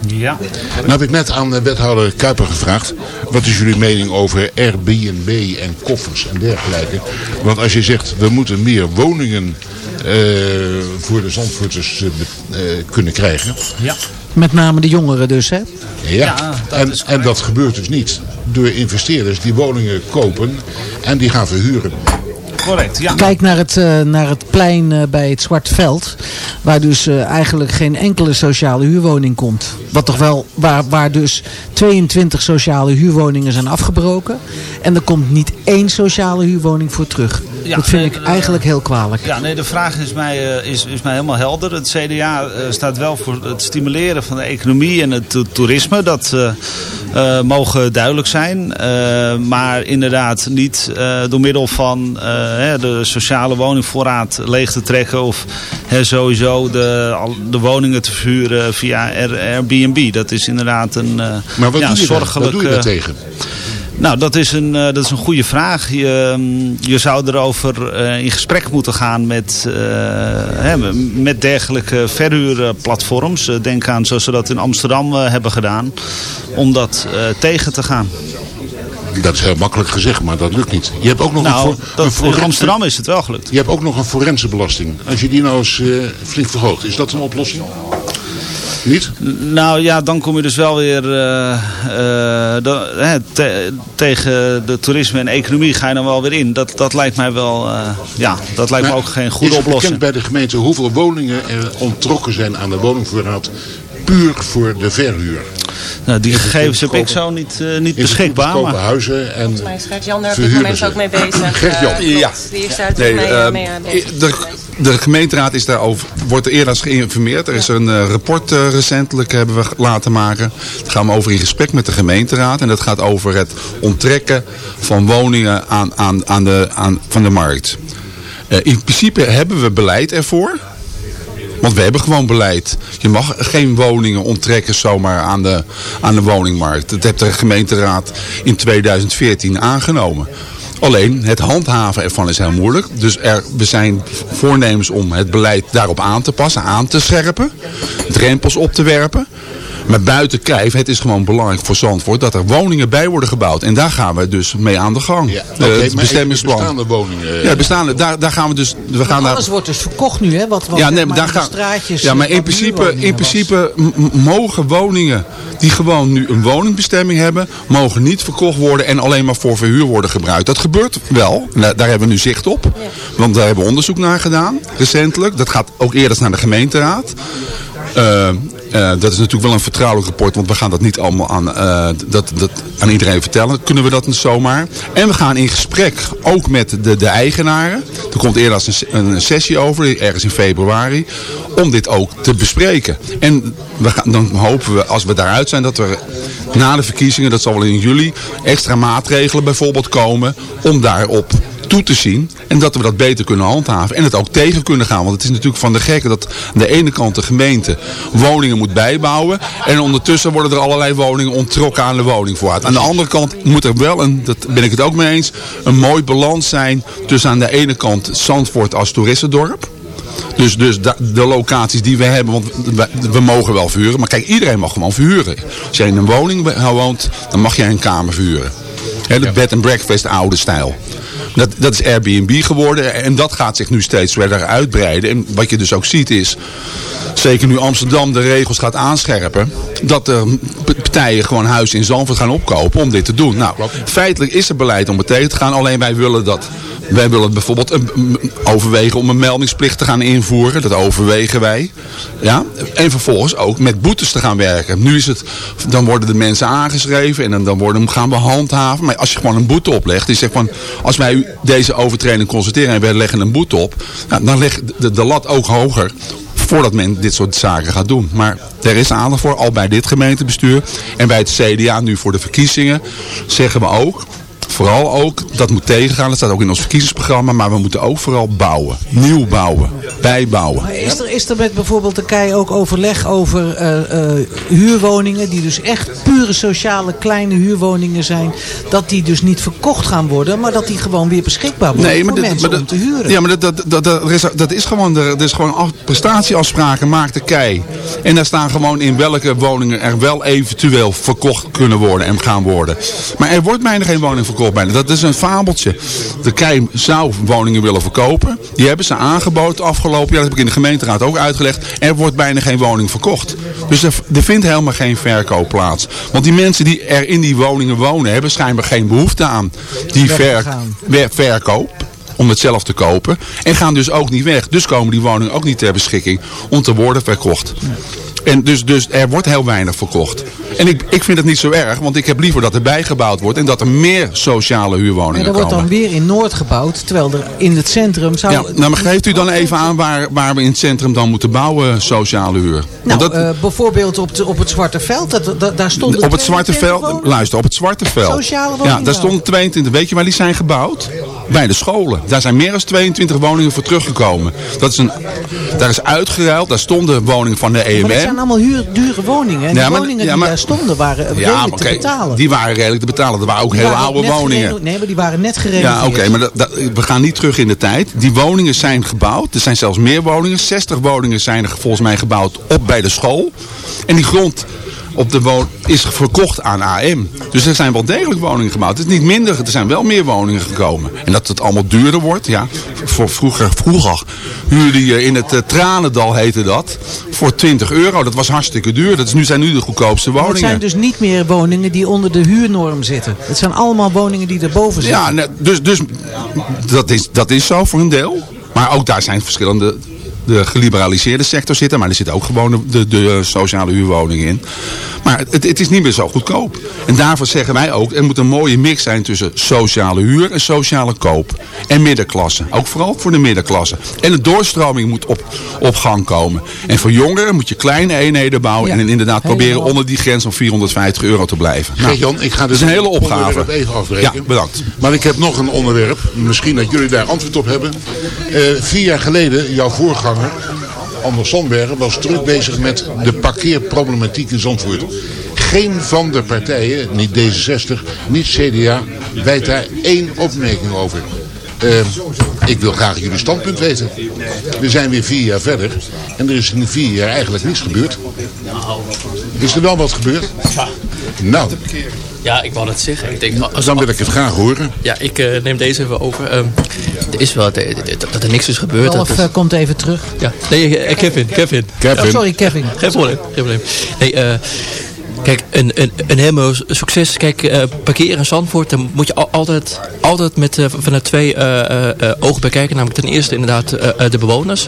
Ja. Nou heb ik net aan eh, wethouder Kuiper gevraagd. Wat is jullie mening over Airbnb en koffers en dergelijke? Want als je zegt we moeten meer woningen eh, voor de Zandvoorters kunnen krijgen. Ja. Met name de jongeren dus, hè? Ja, en, en dat gebeurt dus niet door investeerders die woningen kopen en die gaan verhuren. Kijk naar het, eh, naar het plein eh, bij het Zwart Veld. Waar dus eh, eigenlijk geen enkele sociale huurwoning komt. Wat toch wel, waar, waar dus 22 sociale huurwoningen zijn afgebroken. En er komt niet één sociale huurwoning voor terug. Ja, dat vind nee, ik eigenlijk heel kwalijk. Ja, nee, de vraag is mij, eh, is, is mij helemaal helder. Het CDA eh, staat wel voor het stimuleren van de economie en het to- toerisme. Dat eh, eh, mogen duidelijk zijn. Eh, maar inderdaad niet eh, door middel van eh, hè, de sociale woningvoorraad leeg te trekken. Of hè, sowieso de, de woningen te verhuren via Air- Airbnb. Dat is inderdaad een eh Maar wat, ja, doe, je daar, wat zorgelijk... doe je daar tegen? Nou, dat is een, eh, dat is een goede vraag. Je, mm, je zou erover eh, in gesprek moeten gaan met, eh, hè, met dergelijke verhuurplatforms. Denk aan zoals ze dat in Amsterdam hebben gedaan. Om dat tegen te gaan. Dat is heel makkelijk gezegd, maar dat lukt niet. Je hebt ook nog Nou, een, dat- een forense- in Amsterdam is het wel gelukt. Je hebt ook nog een forensenbelasting. Als je die nou eens eh, flink verhoogt, is dat een oplossing? Niet? Nou ja, dan kom je dus wel weer eh, eh, dan- hè, te- tegen de toerisme en economie ga je dan wel weer in. Dat, dat lijkt mij wel, eh, ja, dat lijkt me ook geen goede is oplossing. bekend bij de gemeente hoeveel woningen er ontrokken zijn aan de woningvoorraad puur voor de verhuur? Nou, die gegevens heb ik zo niet, niet beschikbaar. Maar... huizen en Volgens mij is Gert-Jan daar op dit moment ook mee bezig. Gert-Jan. Ja. Die is daar Nee, mee, mee aan bezig. De, gemeenteraad is daarover, wordt er eerder geïnformeerd. Er is een eh, rapport eh, recentelijk hebben we laten maken. Daar gaan we over in gesprek met de gemeenteraad. En dat gaat over het onttrekken van woningen aan, aan, aan de, aan, van de markt. Eh, in principe hebben we beleid ervoor. Want we hebben gewoon beleid. Je mag geen woningen onttrekken zomaar aan de, aan de woningmarkt. Dat heeft de gemeenteraad in 2014 aangenomen. Alleen het handhaven ervan is heel moeilijk. Dus er, we zijn voornemens om het beleid daarop aan te passen, aan te scherpen. Drempels op te werpen. Maar buiten kijf, het is gewoon belangrijk voor Zandvoort dat er woningen bij worden gebouwd. En daar gaan we dus mee aan de gang. Ja, Eh, het maar bestemmingsplan. bestaande woningen. Ja, bestaande, daar, daar gaan we dus. We gaan daar, Alles wordt dus verkocht nu, hè? Wat, wat ja, nee, maar daar gaan, straatjes, ja, maar eh, in principe, in principe mogen woningen die gewoon nu een woningbestemming hebben, mogen niet verkocht worden en alleen maar voor verhuur worden gebruikt. Dat gebeurt wel. Daar, daar hebben we nu zicht op. Want daar hebben we onderzoek naar gedaan, recentelijk. Dat gaat ook eerder naar de gemeenteraad. Eh, eh, dat is natuurlijk wel een vertrouwelijk rapport, want we gaan dat niet allemaal aan, eh, dat, dat aan iedereen vertellen. Kunnen we dat zomaar? En we gaan in gesprek ook met de, de eigenaren. Er komt eerder een, een sessie over, ergens in februari, om dit ook te bespreken. En we gaan, dan hopen we, als we daaruit zijn, dat er na de verkiezingen, dat zal wel in juli, extra maatregelen bijvoorbeeld komen om daarop toe te zien. En dat we dat beter kunnen handhaven. En het ook tegen kunnen gaan. Want het is natuurlijk van de gekke dat aan de ene kant de gemeente woningen moet bijbouwen. En ondertussen worden er allerlei woningen onttrokken aan de woningvoorraad. Aan de andere kant moet er wel, en dat ben ik het ook mee eens, een mooi balans zijn tussen aan de ene kant Zandvoort als toeristendorp. Dus, dus de locaties die we hebben, want we, we mogen wel verhuren. Maar kijk, iedereen mag gewoon verhuren. Als jij in een woning woont, dan mag jij een kamer verhuren. De bed and breakfast oude stijl. Dat, dat is Airbnb geworden en dat gaat zich nu steeds verder uitbreiden. En wat je dus ook ziet is, zeker nu Amsterdam de regels gaat aanscherpen, dat er partijen gewoon huizen in Zandvoort gaan opkopen om dit te doen. Nou, feitelijk is er beleid om het tegen te gaan, alleen wij willen dat. Wij willen bijvoorbeeld overwegen om een meldingsplicht te gaan invoeren. Dat overwegen wij. Ja? En vervolgens ook met boetes te gaan werken. Nu is het, dan worden de mensen aangeschreven en dan, dan worden, gaan we handhaven. Maar als je gewoon een boete oplegt, die zegt van, als wij deze overtreding constateren en wij leggen een boete op, nou, dan ligt de, de lat ook hoger voordat men dit soort zaken gaat doen. Maar er is aandacht voor, al bij dit gemeentebestuur en bij het CDA nu voor de verkiezingen, zeggen we ook, vooral ook, dat moet tegengaan, dat staat ook in ons verkiezingsprogramma, maar we moeten ook vooral bouwen. Nieuw bouwen, bijbouwen. Maar is er, is er met bijvoorbeeld de KEI ook overleg over eh, eh, huurwoningen, die dus echt pure sociale kleine huurwoningen zijn, dat die dus niet verkocht gaan worden, maar dat die gewoon weer beschikbaar worden voor dit- mensen maar om dat- te huren? Ja, maar dat, dat, dat, dat, is, dat is gewoon, de, dat is gewoon af- prestatieafspraken maakt de kei. En daar staan gewoon in welke woningen er wel eventueel verkocht kunnen worden en gaan worden. Maar er wordt bijna geen woning verkocht Dat is een fabeltje. De kei zou woningen willen verkopen. Die hebben ze aangeboden afgelopen jaar. Dat heb ik in de gemeenteraad ook uitgelegd. Er wordt bijna geen woning verkocht. Dus er, er vindt helemaal geen verkoop plaats. Want die mensen die er in die woningen wonen hebben schijnbaar geen behoefte aan die ver- verkoop om het zelf te kopen. En gaan dus ook niet weg. Dus komen die woningen ook niet ter beschikking om te worden verkocht. En dus, dus er wordt heel weinig verkocht. En ik, ik vind het niet zo erg, want ik heb liever dat er bijgebouwd wordt en dat er meer sociale En huurwoningen er wordt komen. dan weer in Noord gebouwd, terwijl er in het centrum zou... Ja, nou, maar geeft u dan even aan waar, waar we in het centrum dan moeten bouwen sociale huur? Nou, dat, eh, bijvoorbeeld op, de, op het Zwarte Veld, dat, dat- daar stonden op het Zwarte 22 Veld, luister, op het Zwarte Veld. Sociale Ja, daar stonden 22. Weet je waar die zijn gebouwd? Bij de scholen. Daar zijn meer dan 22 woningen voor teruggekomen. Dat is een, daar is uitgeruild. Daar stonden woningen van de EMM. Maar dat zijn allemaal huur, dure woningen. En Ja, die maar- woningen ja, die daar stonden waren Ja, redelijk maar te betalen. die waren redelijk te betalen. Er waren ook Die waren oude woningen. Nee, maar die waren net gerenoveerd. Ja, oké, maar dat, dat- we gaan niet terug in de tijd. Die woningen zijn gebouwd. Er zijn zelfs meer woningen. 60 woningen zijn er volgens mij gebouwd op bij de school. En die grond op de is verkocht aan AM. Dus er zijn wel degelijk woningen gebouwd. Het is niet minder, er zijn wel meer woningen gekomen. En dat het allemaal duurder wordt, ja. Voor vroeger, vroeger huurde je in het eh, Tranendal, heette dat, voor 20 euro. Dat was hartstikke duur. Dat is, nu zijn nu de goedkoopste Maar woningen. Het zijn dus niet meer woningen die onder de huurnorm zitten. Het zijn allemaal woningen die erboven zitten. Ja, dus, dus dat, is, dat is zo voor een deel. Maar ook daar zijn verschillende de geliberaliseerde sector zitten. Maar er zitten ook gewoon de, de, sociale huurwoningen in. Maar het, het is niet meer zo goedkoop. En daarvoor zeggen wij ook, er moet een mooie mix zijn tussen sociale huur en sociale koop. En middenklasse. Ook vooral voor de middenklasse. En de doorstroming moet op, op gang komen. En voor jongeren moet je kleine eenheden bouwen. Ja, en inderdaad proberen helemaal. onder die grens van 450 euro te blijven. Nou, Gert-Jan, ik ga dat dus is een hele opgave. even afbreken. Ja, bedankt. Maar ik heb nog een onderwerp. Misschien dat jullie daar antwoord op hebben. Eh, vier jaar geleden, jouw voorganger, Anders was druk bezig met de parkeerproblematiek in Zandvoort. Geen van de partijen, niet D66, niet CDA, wijt daar één opmerking over. Eh, ik wil graag jullie standpunt weten. We zijn weer vier jaar verder en er is in vier jaar eigenlijk niets gebeurd. Is er wel wat gebeurd? Nou, Ja, ik wou dat zeggen. Ik denk, als, dan wil ik het graag horen. Ja, ik eh, neem deze even over. Ehm, er is wel, de- de- dat er niks is gebeurd. Dat eh, is- komt even terug. Ja, nee, eh, Kevin, Kevin. Kevin. Oh, sorry, Kevin. Geen probleem, geen probleem. Nee, eh, kijk, een, een, een helemaal succes. Kijk, eh, parkeren in Zandvoort, dan moet je al- altijd, altijd met, eh, vanuit twee eh, ogen bekijken. Namelijk ten eerste inderdaad de bewoners.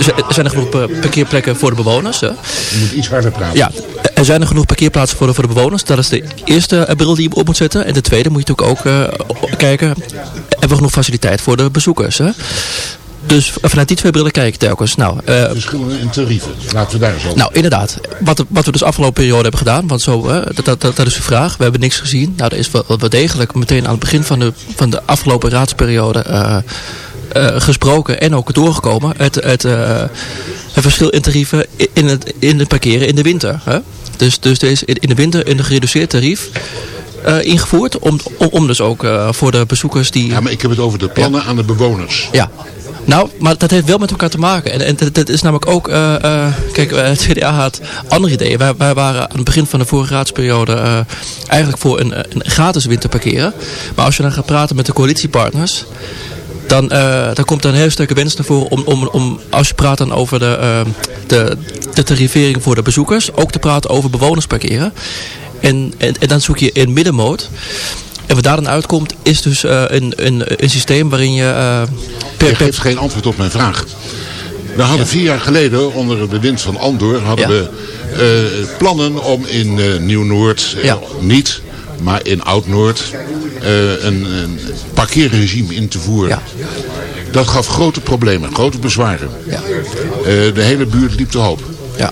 Z- zijn er genoeg parkeerplekken voor de bewoners? Je moet iets harder praten. Ja, er zijn er genoeg parkeerplaatsen voor de, voor de bewoners. Dat is de eerste bril die je op moet zetten. En de tweede moet je natuurlijk ook kijken, hebben we genoeg faciliteit voor de bezoekers? Hè? Dus vanuit die twee brillen kijk ik telkens. Nou, eh, Verschillen in tarieven. Laten we daar eens over. nou, inderdaad. Wat, wat we dus afgelopen periode hebben gedaan, want zo, dat, dat, dat, dat is de vraag. We hebben niks gezien. Nou, er is wel, wel degelijk meteen aan het begin van de, van de afgelopen raadsperiode eh, eh, gesproken en ook doorgekomen. Het, het, het verschil in tarieven in het, in het parkeren in de winter. Hè? Dus, dus er is in de winter een gereduceerd tarief ingevoerd. Om, om, om dus ook voor de bezoekers die... Ja, maar ik heb het over de plannen aan de bewoners. Ja. Nou, maar dat heeft wel met elkaar te maken. En, en dat, is namelijk ook... eh, eh, kijk, eh, het CDA had andere ideeën. Wij, wij waren aan het begin van de vorige raadsperiode... eigenlijk voor een, een gratis winterparkeren. Maar als je dan gaat praten met de coalitiepartners... Dan, dan komt er een heel sterke wens naar voren om, om, om als je praat dan over de, de, de tarivering voor de bezoekers, ook te praten over bewoners parkeren. En, en, en dan zoek je in middenmoot. En wat daar dan uitkomt is dus eh, een, een, een systeem waarin je per, Je geeft geen antwoord op mijn vraag. We hadden vier jaar geleden onder de bewind van Andor hadden Ja. we eh, plannen om in Nieuw-Noord, Ja. niet, maar in Oud-Noord, een, een parkeerregime in te voeren. Dat gaf grote problemen, grote bezwaren. De hele buurt liep te hoop. Ja.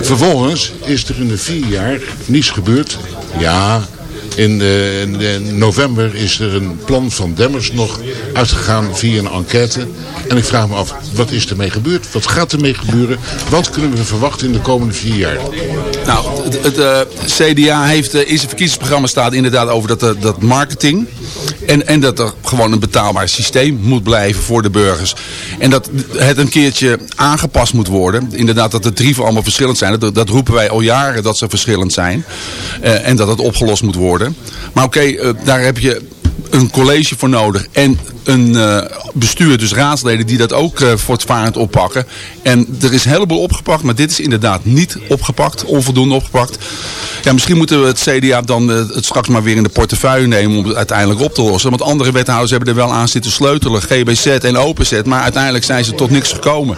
Vervolgens is er in de vier jaar niets gebeurd. Ja, in, in, november is er een plan van Demmers nog uitgegaan via een enquête. En ik vraag me af, wat is ermee gebeurd? Wat gaat ermee gebeuren? Wat kunnen we verwachten in de komende vier jaar? Nou, het, het eh, CDA heeft eh, in zijn verkiezingsprogramma staat inderdaad over dat, eh, dat marketing. En, en dat er gewoon een betaalbaar systeem moet blijven voor de burgers. En dat het een keertje aangepast moet worden. Inderdaad dat de tarieven allemaal verschillend zijn. Dat, roepen wij al jaren dat ze verschillend zijn. Eh, en dat het opgelost moet worden. Maar oké, eh, daar heb je een college voor nodig. En een eh, bestuur, dus raadsleden, die dat ook eh, voortvarend oppakken. En er is een heleboel opgepakt, maar dit is inderdaad niet opgepakt. Onvoldoende opgepakt. Ja, misschien moeten we het CDA dan eh, het straks maar weer in de portefeuille nemen om het uiteindelijk op te lossen. Want andere wethouders hebben er wel aan zitten sleutelen. GBZ en OpenZ. Maar uiteindelijk zijn ze tot niks gekomen.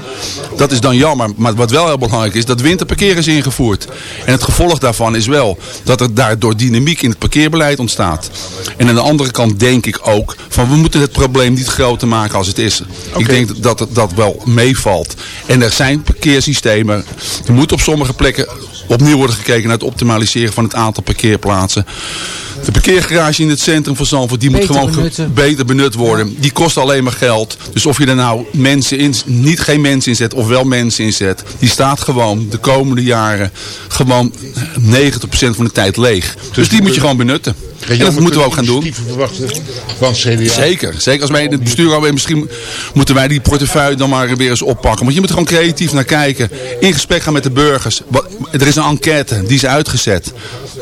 Dat is dan jammer. Maar wat wel heel belangrijk is, dat winterparkeer is ingevoerd. En het gevolg daarvan is wel dat er daardoor dynamiek in het parkeerbeleid ontstaat. En aan de andere kant denk ik ook van we moeten het probleem niet groter maken als het is. Ik denk dat het dat wel meevalt. En er zijn parkeersystemen. Er moet op sommige plekken opnieuw worden gekeken naar het optimaliseren van het aantal parkeerplaatsen. De parkeergarage in het centrum van Zandvoort, die moet gewoon benutten. beter benut worden. Die kost alleen maar geld. Dus of je er nou mensen in, niet geen mensen inzet of wel mensen inzet, die staat gewoon de komende jaren gewoon 90% van de tijd leeg. Dus, die moet je gewoon benutten. En dat moeten we ook gaan doen. Verwachten van CDA. Zeker, zeker. Als wij in het bestuur alweer misschien moeten wij die portefeuille dan maar weer eens oppakken. Want je moet er gewoon creatief naar kijken. In gesprek gaan met de burgers. Er is een enquête, die is uitgezet.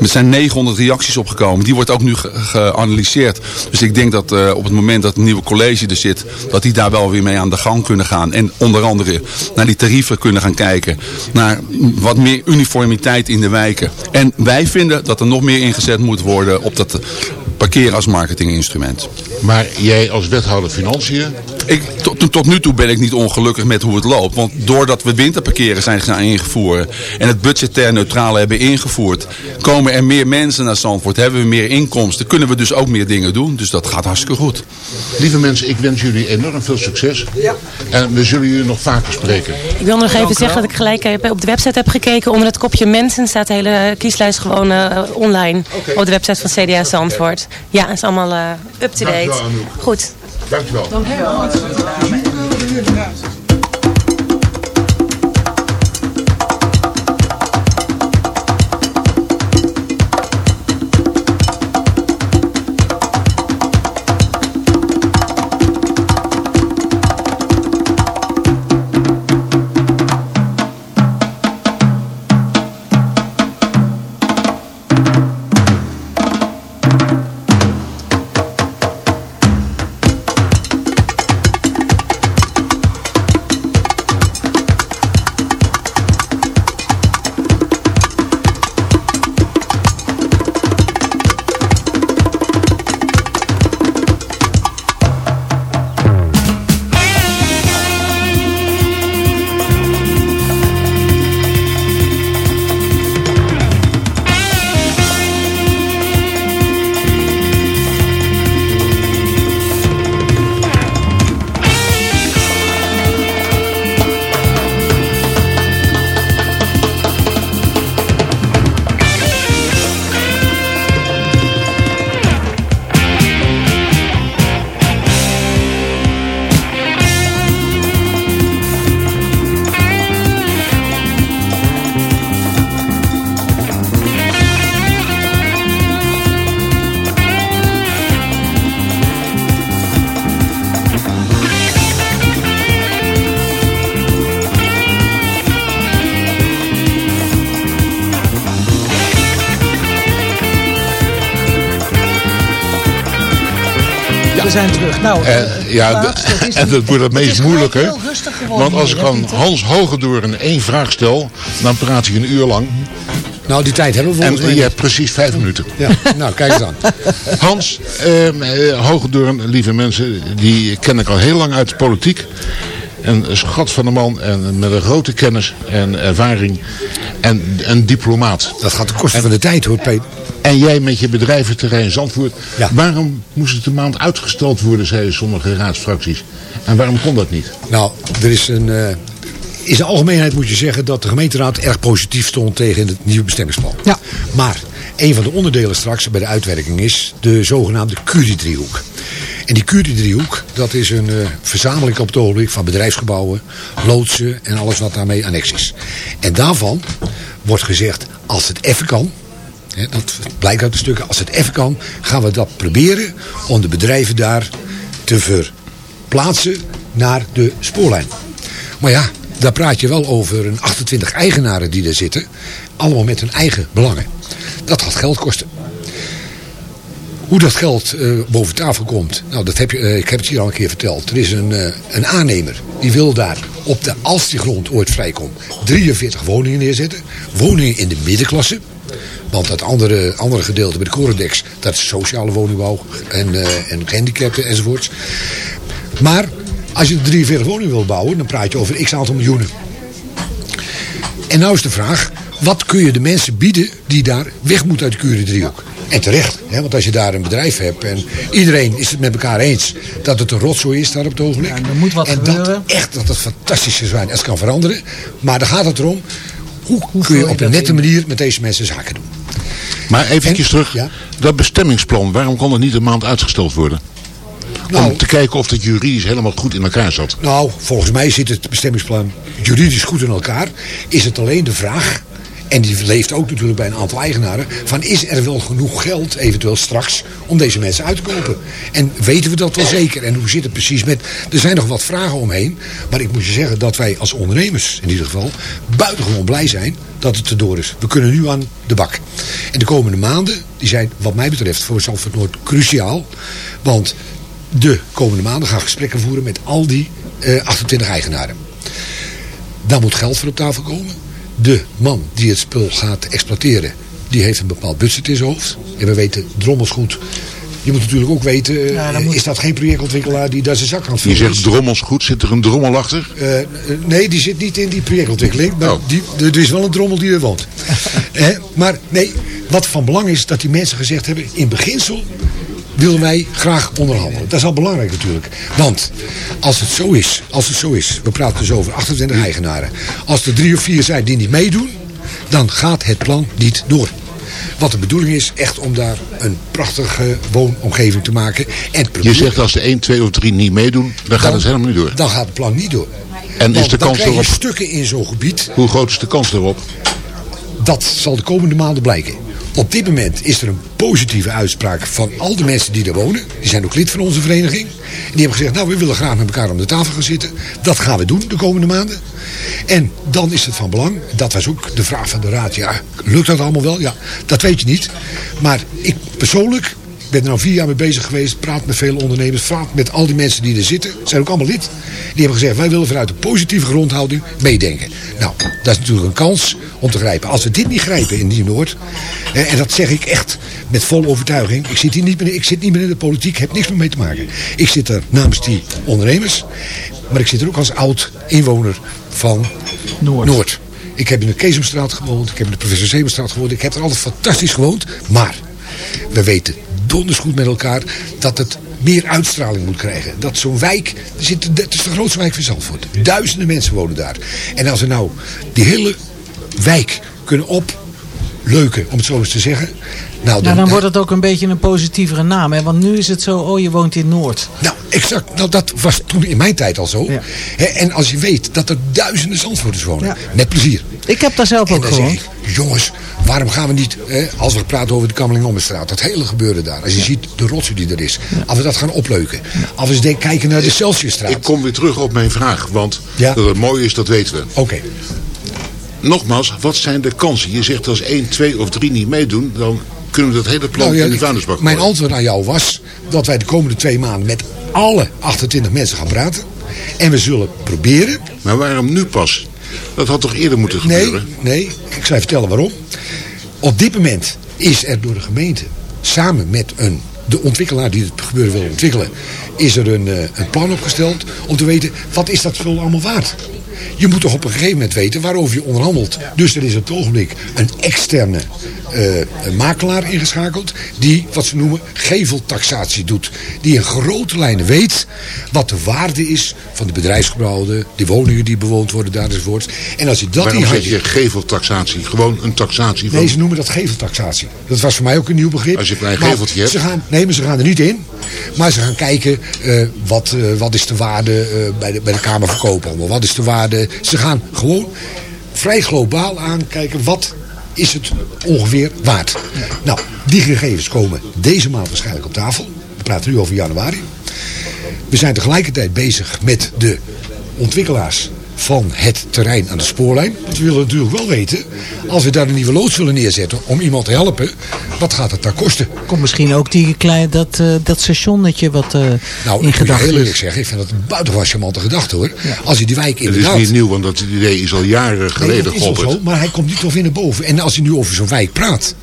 Er zijn 900 reacties opgekomen. Die wordt ook nu ge- geanalyseerd. Dus ik denk dat eh, op het moment dat het nieuwe college er zit, dat die daar wel weer mee aan de gang kunnen gaan. En onder andere naar die tarieven kunnen gaan kijken. Naar wat meer uniformiteit in de wijken. En wij vinden dat er nog meer ingezet moet worden op dat dat parkeren als marketinginstrument. Maar jij als wethouder Financiën, Ik, tot, tot nu toe ben ik niet ongelukkig met hoe het loopt. Want doordat we winterparkeren zijn gaan ingevoeren en het budgetair neutrale hebben ingevoerd, komen er meer mensen naar Zandvoort, hebben we meer inkomsten, kunnen we dus ook meer dingen doen. Dus dat gaat hartstikke goed. lieve mensen, ik wens jullie enorm veel succes. En we zullen jullie nog vaker spreken. Ik wil nog even zeggen dat ik gelijk heb op de website heb gekeken. Onder het kopje mensen staat de hele kieslijst gewoon eh, online. Op de website van CDA Zandvoort. Ja, het is allemaal eh, up-to-date. Dankjewel. Goed. Dankjewel. We zijn terug. Nou, En, eh, ja, de- dat is en dat wordt het meest moeilijke. gelijk heel rustig geworden Want als ik aan? Hans Hogendoorn één vraag stel, dan praat hij een uur lang. Nou, die tijd hebben we En volgens mij je hebt precies vijf minuten. Ja, nou, kijk eens aan. Hans, ehm, eh, Hogendoorn, lieve mensen, die ken ik al heel lang uit de politiek. Een schat van een man en met een grote kennis en ervaring. En een diplomaat. Dat gaat ten koste van de tijd hoor, Peter. En jij met je bedrijventerrein Zandvoort. Waarom moest het een maand uitgesteld worden, zeiden sommige raadsfracties. En waarom kon dat niet? Nou, er is een... eh, in de algemeenheid moet je zeggen dat de gemeenteraad erg positief stond tegen het nieuwe bestemmingsplan. Ja. Maar een van de onderdelen straks bij de uitwerking is de zogenaamde Curie-driehoek. En die Curie-driehoek, dat is een eh, verzameling op het ogenblik van bedrijfsgebouwen, loodsen en alles wat daarmee annex is. En daarvan wordt gezegd, als het even kan, dat blijkt uit de stukken, als het even kan, gaan we dat proberen om de bedrijven daar te verplaatsen naar de spoorlijn. Maar ja, daar praat je wel over een 28 eigenaren die er zitten. Allemaal met hun eigen belangen. Dat gaat geld kosten. Hoe dat geld eh, boven tafel komt, nou, dat heb je, eh, ik heb het hier al een keer verteld. Er is een, eh, een aannemer die wil daar, op de, als die grond ooit vrijkomt, 43 woningen neerzetten. Woningen in de middenklasse. Want dat andere, andere gedeelte bij de Corendex, dat is sociale woningbouw en, eh en gehandicapten enzovoorts. Maar als je 43 woningen wil bouwen, dan praat je over x aantal miljoenen. En nou is de vraag, wat kun je de mensen bieden die daar weg moeten uit de Curie-driehoek? En terecht, hè, want als je daar een bedrijf hebt en iedereen is het met elkaar eens dat het een rotzooi is daar op het ogenblik. er moet wat en gebeuren. dat echt dat het fantastisch zou zijn. Het kan veranderen, maar dan gaat het erom, hoe, kun je op een nette in? manier met deze mensen zaken doen? Maar eventjes terug, dat bestemmingsplan, waarom kon het niet een maand uitgesteld worden? Nou- Om te kijken of het juridisch helemaal goed in elkaar zat. Nou, volgens mij zit het bestemmingsplan juridisch goed in elkaar. Is het alleen de vraag, en die leeft ook natuurlijk bij een aantal eigenaren, van is er wel genoeg geld eventueel straks om deze mensen uit te kopen? En weten we dat wel zeker? En hoe zit het precies met, er zijn nog wat vragen omheen, maar ik moet je zeggen dat wij als ondernemers in ieder geval buitengewoon blij zijn dat het erdoor is. We kunnen nu aan de bak. En de komende maanden, die zijn wat mij betreft voor Zandvoort Noord cruciaal, want de komende maanden gaan gesprekken voeren met al die eh, 28 eigenaren. Daar moet geld voor op tafel komen. De man die het spul gaat exploiteren, die heeft een bepaald budget in zijn hoofd. En we weten drommels goed. Je moet natuurlijk ook weten, eh, Ja, dan moet- is dat geen projectontwikkelaar die daar zijn zak aan het Je zegt drommels goed, zit er een drommel achter? Eh, eh, nee, die zit niet in die projectontwikkeling. Maar Oh. die, er is wel een drommel die er woont. Eh, maar nee, wat van belang is dat die mensen gezegd hebben... in beginsel willen wij graag onderhandelen. Dat is al belangrijk natuurlijk. Want als het zo is, als het zo is... we praten dus over 28 eigenaren. Als er drie of vier zijn die niet meedoen... dan gaat het plan niet door. Wat de bedoeling is, echt om daar een prachtige woonomgeving te maken. En Je zegt als de 1, 2 of 3 niet meedoen, dan gaat het helemaal niet door. Dan gaat het plan niet door. En is Want de dan kans erop, stukken in zo'n gebied hoe groot is de kans erop? Dat zal de komende maanden blijken. Op dit moment is er een positieve uitspraak van al de mensen die er wonen. Die zijn ook lid van onze vereniging. En die hebben gezegd, nou we willen graag met elkaar om de tafel gaan zitten. Dat gaan we doen de komende maanden. En dan is het van belang, dat was ook de vraag van de raad. Ja, lukt dat allemaal wel? Ja, dat weet je niet. Maar ik persoonlijk ben er nou vier jaar mee bezig geweest. Praat met vele ondernemers. Praat met al die mensen die er zitten. Zijn ook allemaal lid. Die hebben gezegd, wij willen vanuit een positieve grondhouding meedenken. Nou, dat is natuurlijk een kans om te grijpen. Als we dit niet grijpen in Nieuw-Noord. eh, En dat zeg ik echt met volle overtuiging. Ik zit hier niet meer, ik zit niet meer in de politiek. Heb niks meer mee te maken. Ik zit er namens die ondernemers. Maar ik zit er ook als oud inwoner van Noord. Ik heb in de Keesomstraat gewoond. Ik heb in de Professor Zeemanstraat gewoond. Ik heb er altijd fantastisch gewoond. Maar we weten donders goed met elkaar dat het meer uitstraling moet krijgen. Dat zo'n wijk, er zit, het is de grootste wijk van Zandvoort. Duizenden mensen wonen daar. En als we nou die hele wijk kunnen opleuken, om het zo eens te zeggen. Nou, Nou, dan wordt het ook een beetje een positievere naam. Hè? Want nu is het zo, oh je woont in Noord. Nou, exact. Nou, dat was toen in mijn tijd al zo. Hè, en als je weet dat er duizenden Zandvoorters wonen. Met plezier. Ik heb daar zelf En ook gewoond. ik, jongens, waarom gaan we niet, hè, als we praten over de Kamerlingommenstraat, dat hele gebeuren daar. Als je ziet de rotsen die er is. Als we dat gaan opleuken. Als we eens kijken naar de Celsiusstraat. Ik kom weer terug op mijn vraag, want Ja. dat het mooi is, dat weten we. Oké. Nogmaals, wat zijn de kansen? Je zegt als 1, 2 of 3 niet meedoen, dan kunnen we dat hele plan Nou ja, in de vuilnisbak mijn antwoord aan jou was, dat wij de komende twee maanden met alle 28 mensen gaan praten. En we zullen proberen... Maar waarom nu pas? Dat had toch eerder moeten Nee, gebeuren? nee, ik zal je vertellen waarom. Op dit moment is er door de gemeente, samen met een, de ontwikkelaar die het gebeuren wil ontwikkelen, is er een, eh, een plan opgesteld om te weten wat is dat spul allemaal waard. Je moet toch op een gegeven moment weten waarover je onderhandelt. Dus er is op het ogenblik een externe eh, een makelaar ingeschakeld die wat ze noemen geveltaxatie doet. Die in grote lijnen weet wat de waarde is van de bedrijfsgebouwen, de woningen die bewoond worden daar enzovoort. En als je dat Waarom in zeg je geveltaxatie? Gewoon een taxatie van... Nee, ze noemen dat geveltaxatie. Dat was voor mij ook een nieuw begrip. Als je een klein geveltje hebt. Ze gaan, nee, maar ze gaan er niet in. Maar ze gaan kijken eh, wat, eh, wat is de waarde bij, de, bij de Kamer van Koophandel. Wat is de waarde. Ze gaan gewoon vrij globaal aankijken wat is het ongeveer waard. Nou, die gegevens komen deze maand waarschijnlijk op tafel. We praten nu over januari. We zijn tegelijkertijd bezig met de ontwikkelaars van het terrein aan de spoorlijn. Want we willen natuurlijk wel weten, als we daar een nieuwe loods willen neerzetten om iemand te helpen, wat gaat het daar kosten? Komt misschien ook die klein, dat, eh, dat stationnetje wat eh Nou, in ik moet je gedachten heel eerlijk zeggen, ik vind dat een buitengewoon charmante gedachte hoor. Als je die wijk Het inderdaad... is niet nieuw, want dat idee is al jaren Nee, geleden dat is zo, maar hij komt niet of in naar boven. En als je nu over zo'n wijk praat.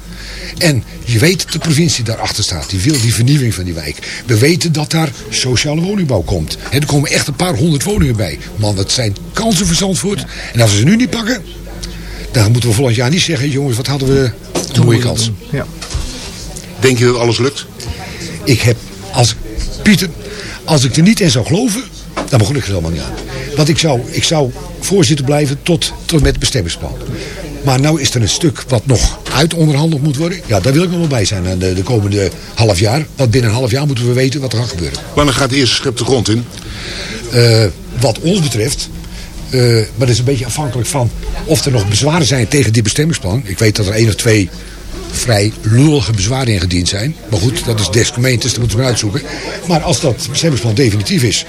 En je weet dat de provincie daarachter staat. Die wil die vernieuwing van die wijk. We weten dat daar sociale woningbouw komt. Er komen echt een paar honderd woningen bij. Man, dat zijn kansen voor Zandvoort. En als we ze nu niet pakken. Dan moeten we volgend jaar niet zeggen. Jongens, wat hadden we een mooie kans. Ja. Denk je dat alles lukt? Ik heb, als Pieter, als ik er niet in zou geloven, dan begon ik er helemaal niet aan. Want ik zou, ik zou voorzitter blijven tot, tot met het bestemmingsplan. Maar nou is er een stuk wat nog uitonderhandeld moet worden. Ja, daar wil ik nog wel bij zijn de, de komende half jaar. Want binnen een half jaar moeten we weten wat er gaat gebeuren. Wanneer gaat de eerste schep de grond in? Eh, wat ons betreft, eh, maar dat is een beetje afhankelijk van of er nog bezwaren zijn tegen dit bestemmingsplan. Ik weet dat er één of twee vrij lullige bezwaren ingediend zijn. Maar goed, dat is des gemeentes, dat moeten we uitzoeken. Maar als dat bestemmingsplan definitief is,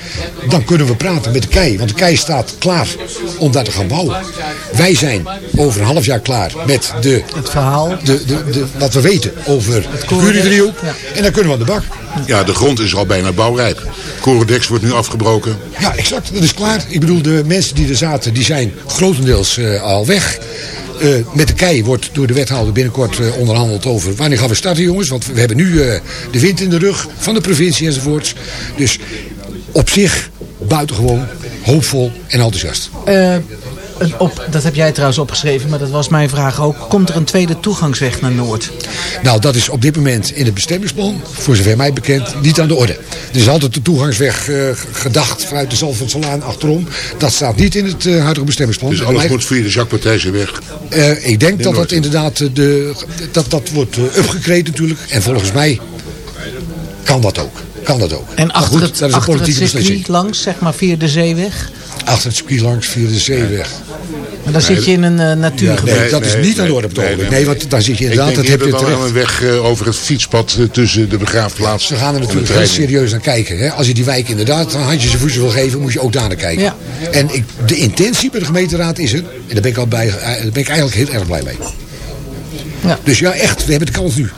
dan kunnen we praten met de KEI. Want de KEI staat klaar om daar te gaan bouwen. Wij zijn over een half jaar klaar met de, Het verhaal. de, de, de, wat we weten over het Curie-driehoek. En dan kunnen we aan de bak. Ja, de grond is al bijna bouwrijp. Corodex wordt nu afgebroken. Ja, exact. Dat is klaar. Ik bedoel, de mensen die er zaten, die zijn grotendeels eh, al weg. Eh, met de kei wordt door de wethouder binnenkort eh, onderhandeld over wanneer gaan we starten jongens. Want we hebben nu eh, de wind in de rug van de provincie enzovoorts. Dus op zich buitengewoon hoopvol en enthousiast. Eh, een op, dat heb jij trouwens opgeschreven, maar dat was mijn vraag ook. Komt er een tweede toegangsweg naar Noord? Nou, dat is op dit moment in het bestemmingsplan, voor zover mij bekend, niet aan de orde. Er is altijd de toegangsweg eh, gedacht vanuit de Zalvoortselaan achterom. Dat staat niet in het eh, huidige bestemmingsplan. Dus alles mij- moet via de Jacques. Eh, ik denk dat dat Noord. inderdaad de, dat, dat wordt uh, upgekleed natuurlijk. En volgens mij kan dat ook. Kan dat ook. En achter, goed, het, dat is een achter het politieke circuit beslissing. langs, zeg maar via de zeeweg? Achter het circuit langs via de zeeweg. Maar dan zit je in een eh, natuurgebied. nee, dat is niet aan de orde op het ogenblik. Nee, want daar zit je Ik inderdaad, denk dat heb je dan aan terecht. een weg eh, over het fietspad eh, tussen de begraafplaats Ze gaan er natuurlijk heel serieus naar kijken. Hè? Als je die wijk inderdaad een handje zijn voedsel wil geven, moet je ook daar naar kijken. Ja. En ik, de intentie bij de gemeenteraad is er. En daar ben ik, al bij, daar ben ik eigenlijk heel erg blij mee. Ja. Dus ja, echt, we hebben de kans nu.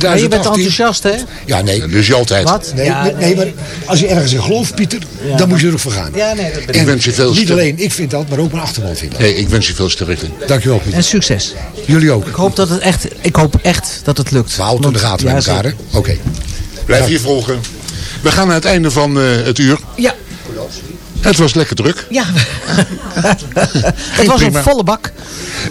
Maar je 2018. bent enthousiast, hè? Ja, nee. Dat is je altijd. Wat? Nee, Ja, nee, nee, maar als je ergens in gelooft, Pieter, Ja. dan moet je er ook voor gaan. Ja, nee, dat ben Ik ik. wens je veel Niet alleen ik vind dat, maar ook mijn achterban vindt dat. Nee, ik wens je veel sterkte. Dankjewel, Pieter. En succes. Jullie ook. Ik hoop dat het echt, ik hoop echt dat het lukt. We houden in de gaten ja, met elkaar. Oké. Blijf je volgen. We gaan naar het einde van eh, het uur. Ja. Het was lekker druk. Ja. het was prima. een volle bak.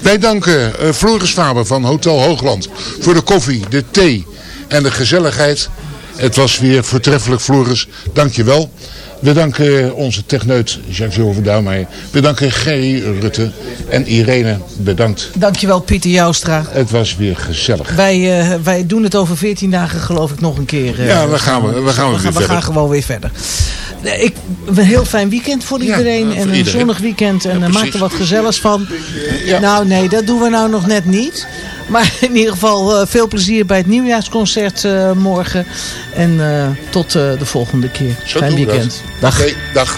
Wij danken eh, Floris Faber van Hotel Hoogland voor de koffie, de thee en de gezelligheid. Het was weer voortreffelijk, Floris. Dank je wel. We danken onze techneut Jacques van Duimeijer. We danken Gerry Rutte en Irene. Bedankt. Dankjewel Pieter Joustra. Het was weer gezellig. Wij, eh, wij doen het over 14 dagen geloof ik nog een keer. eh, Ja, we gaan we- we gaan weer we gaan, we gaan gewoon weer verder. Ik, een heel fijn weekend voor iedereen. voor en een iedereen. zonnig weekend. En Ja, eh, maak er wat gezelligs van. Nou nee, dat doen we nou nog net niet. Maar in ieder geval eh, veel plezier bij het nieuwjaarsconcert eh, morgen. En eh, tot de volgende keer. Zo fijn weekend. Dag. Dag.